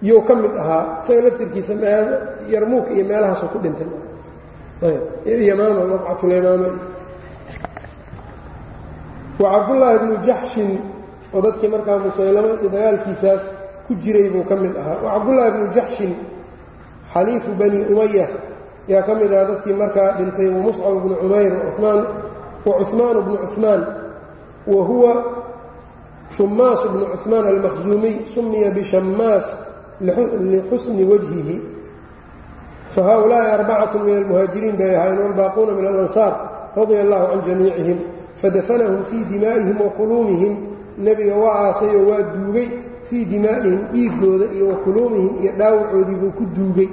yuu ka mid ahaa isaga laftirkiisa meel yarmuuka iyo meelahaasu ku dhintay. Yamaama waqcatulamaama wa cabdullaahi bnu jaxshin oo dadkii markaa musaylamo iyo dagaalkiisaas ku jiray buu ka mid ahaa. Wa cabdullaahi bnu jaxshin xaliifu bani umaya yaa ka mid aha dadkii markaa dhintay. Wa muscab bnu cumayr maan wa cumaanu bnu cumaan wa huwa shumaas bnu cumaan almakhzuumiy sumiya bishammaas lixusni wajhihi fahaulaa'i arbacatu min almuhaajiriin bay ahaayeen walbaaquuna min alansaar radia allahu can jamiicihim fadafanahum fii dimaa'ihim wa quluumihim nebiga waa aasay oo waa duugay fii dimaa'ihim dhiiggooda iyo wa quluumihim iyo dhaawacoodii buu ku duugay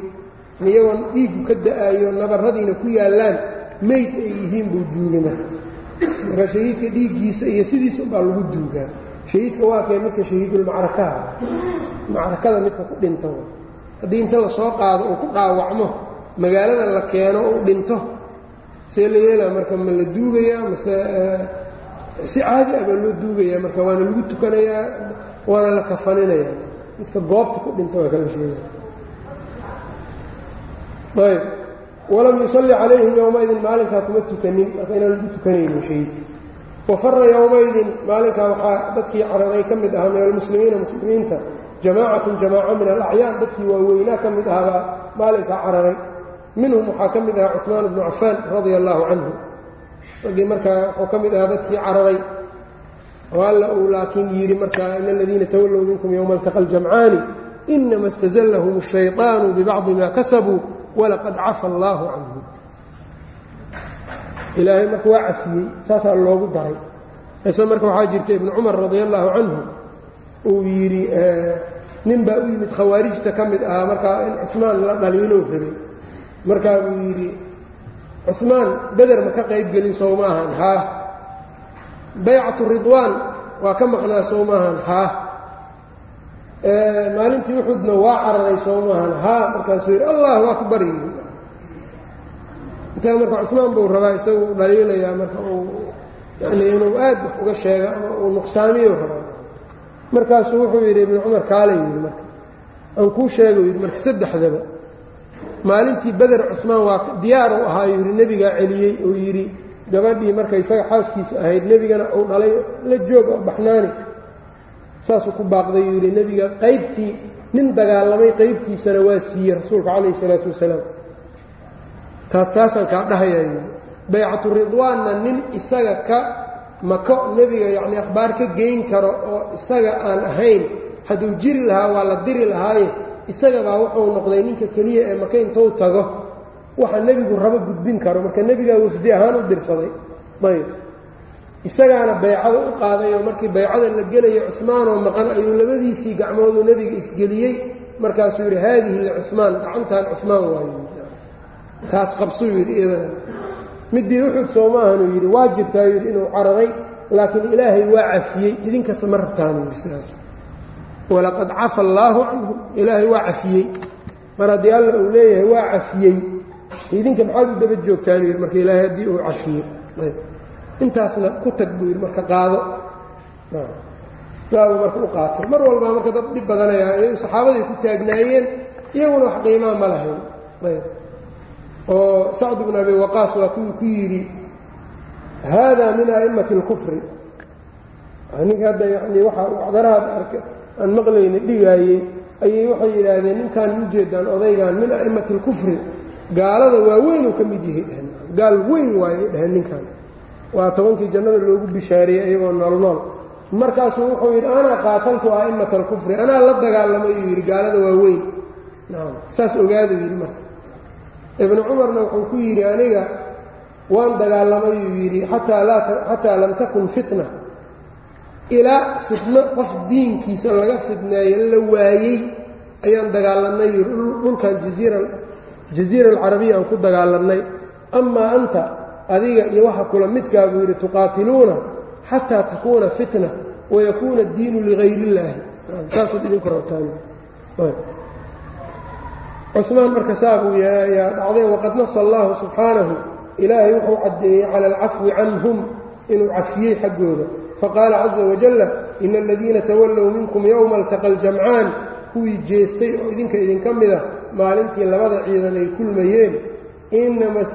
iyagoon dhiiggu ka da'aayo nabaradiina ku yaallaan meyd ay yihiin buu duugama marka shahiidka dhiiggiisa iyo sidiisa umbaa lagu duugaa shahiidka waa kee midka shahiidulmacrakaha macrakada midka ku dhinto. Haddii inta la soo qaado uu ku dhaawacmo magaalada la keeno uu dhinto see la yeelaa marka ma la duugayaa mase si caadi ah baa loo duugayaa marka waana lagu tukanayaa waana la kafaninayaa. Midka goobta ku dhinto waa kala sheegaya. Ayb walam yusalli calayhim yowmaidin maalinkaa kuma tukanin marka inaan lagu tukanaynin shahiidka wafara yowmaidin maalinkaa waxaa dadkii cararay ka mid ahaa min almuslimiina muslimiinta jamaacatun jamaaco min alacyaan dadkii waaweynaa ka mid ahaabaa maalinkaa cararay minhum waxaa ka mid ahaa cuثmaan bnu cafaan radia allaahu canhu raggii markaa wuxuu ka mid ahaa dadkii cararay oo alla uu laakiin yidhi markaa in aladiina tawallow minkum yowma altaqa aljamcaani inama istazallahum الshayطaanu bibacdi ma kasabuu walaqad cafa allaahu canhum ilaahay marka waa cafiyey saasaa loogu daray ise marka waxaa jirta ibnu cumar radi allaahu canhu uu yidhi nin baa u yimid khawaarijta ka mid ahaa markaa in cusmaan la dhaliilow rabay markaa buu yidhi cusmaan beder ma ka qayb gelin sow maahan haa. Baycatu ridwaan waa ka maqnaa sow maahan haa. Maalintii uxudna waa cararay sow maahan haa markaasuu yidhi allahu akbar yii intaa marka cusmaan buu rabaa isagu dhaliilayaa marka uu yani inuu aad wax uga sheego ama uu nuqsaamiyo rabaa markaasuu wuxuu yidhi ibnu cumar kaalay yidhi marka. Aan kuu sheego yidhi marka saddexdaba. Maalintii beder cusmaan waa diyaar u ahaa yidhi nebigaa celiyey uu yidhi gabadhii marka isaga xaaskiisa ahayd nebigana uu dhalay la joog oo baxnaani. Saasuu ku baaqday yuu yidhi nebiga qaybtii nin dagaalamay qaybtiisana waa siiyey rasuulka calayhi isalaatu wasalaam. Taas taasaan kaa dhahayaa yidhi baycatu ridwaanna nin isaga ka mako nebiga yacnii akhbaar ka geyn karo oo isaga aan ahayn hadduu jiri lahaa waa la diri lahaaye isagabaa wuxuu noqday ninka keliya ee maka intuu tago. Waxa nebigu rabo gudbin karo marka nebigaa wafdi ahaan u dirsaday. Ayb isagaana baycada u qaaday oo markii baycada la gelayo cusmaanoo maqan ayuu labadiisii gacmooduu nebiga isgeliyey. Markaasuu yidhi haadihi licusmaan gacantan cusmaan waayo taas qabsuu yidhi iyadana midii uxud soo maahanuu yidhi waa yidhi inuu cararay laakiin ilaahay waa cafiyey. Idinkasta ma rabtaanu yidhi sidaas. Walaqad cafa allaahu canhum. Ilaahay waa cafiyey. Mar haddii alla uu leeyahay waa cafiyey. Idinka maxaad u daba joogtaanu yidhi marka ilaahay haddii uu cafiyey. Intaasna ku tag buu yidhi marka qaado. Saabuu marka u qaatay mar walbaa marka dad dhib badanayaa iyagu saxaabaday ku taagnaayeen iyaguna wax qiimaa ma lahayn oo sacd bn abi waqaas waa kuwii ku yidhi haada min a'immati اlkufri ninka hadda yanii waxa wacdarahaad arka aan maqlayna dhigaayey ayay waxay yidhaahdeen ninkan ujeedaan odaygan min a'immati اlkufri gaalada waaweynuu ka mid yahay dheheen gaal weyn waayay dheheen ninkan waa tobankii jannada loogu bishaareeyey iyagoo noolnool markaasuu wuxuu yidhi anaa qaataltu a'immata alkufri anaa la dagaalamay uu yidhi gaalada waaweyn. Saas ogaaduu yidhi marka ibnu cumarna wuxuu ku yidhi aniga waan dagaalamay uu yidhi xataa lam takun fitna. Ilaa fitno qof diinkiisa laga fidneeyo la waayey ayaan dagaalanay yidhi dhulkan jaziira alcarabiya aan ku dagaalanay amaa anta adiga iyo waxa kula midkaa buu yidhi tuqaatiluuna xataa takuuna fitna wayakuuna addiinu ligayr illaahi. Saasaad idinku rabtaan cumaan marka saabuu yaa dhacday waqad nasa allahu subxaanahu ilaahay wuxuu caddeeyey cala alcafwi canhum inuu cafiyey xaggooda. Faqaala caza wajalla ina aladiina tawallow minkum yowma altaqa aljamcaan kuwii jeestay oo idinka idinka mida maalintii labada ciidan ay kulmayeen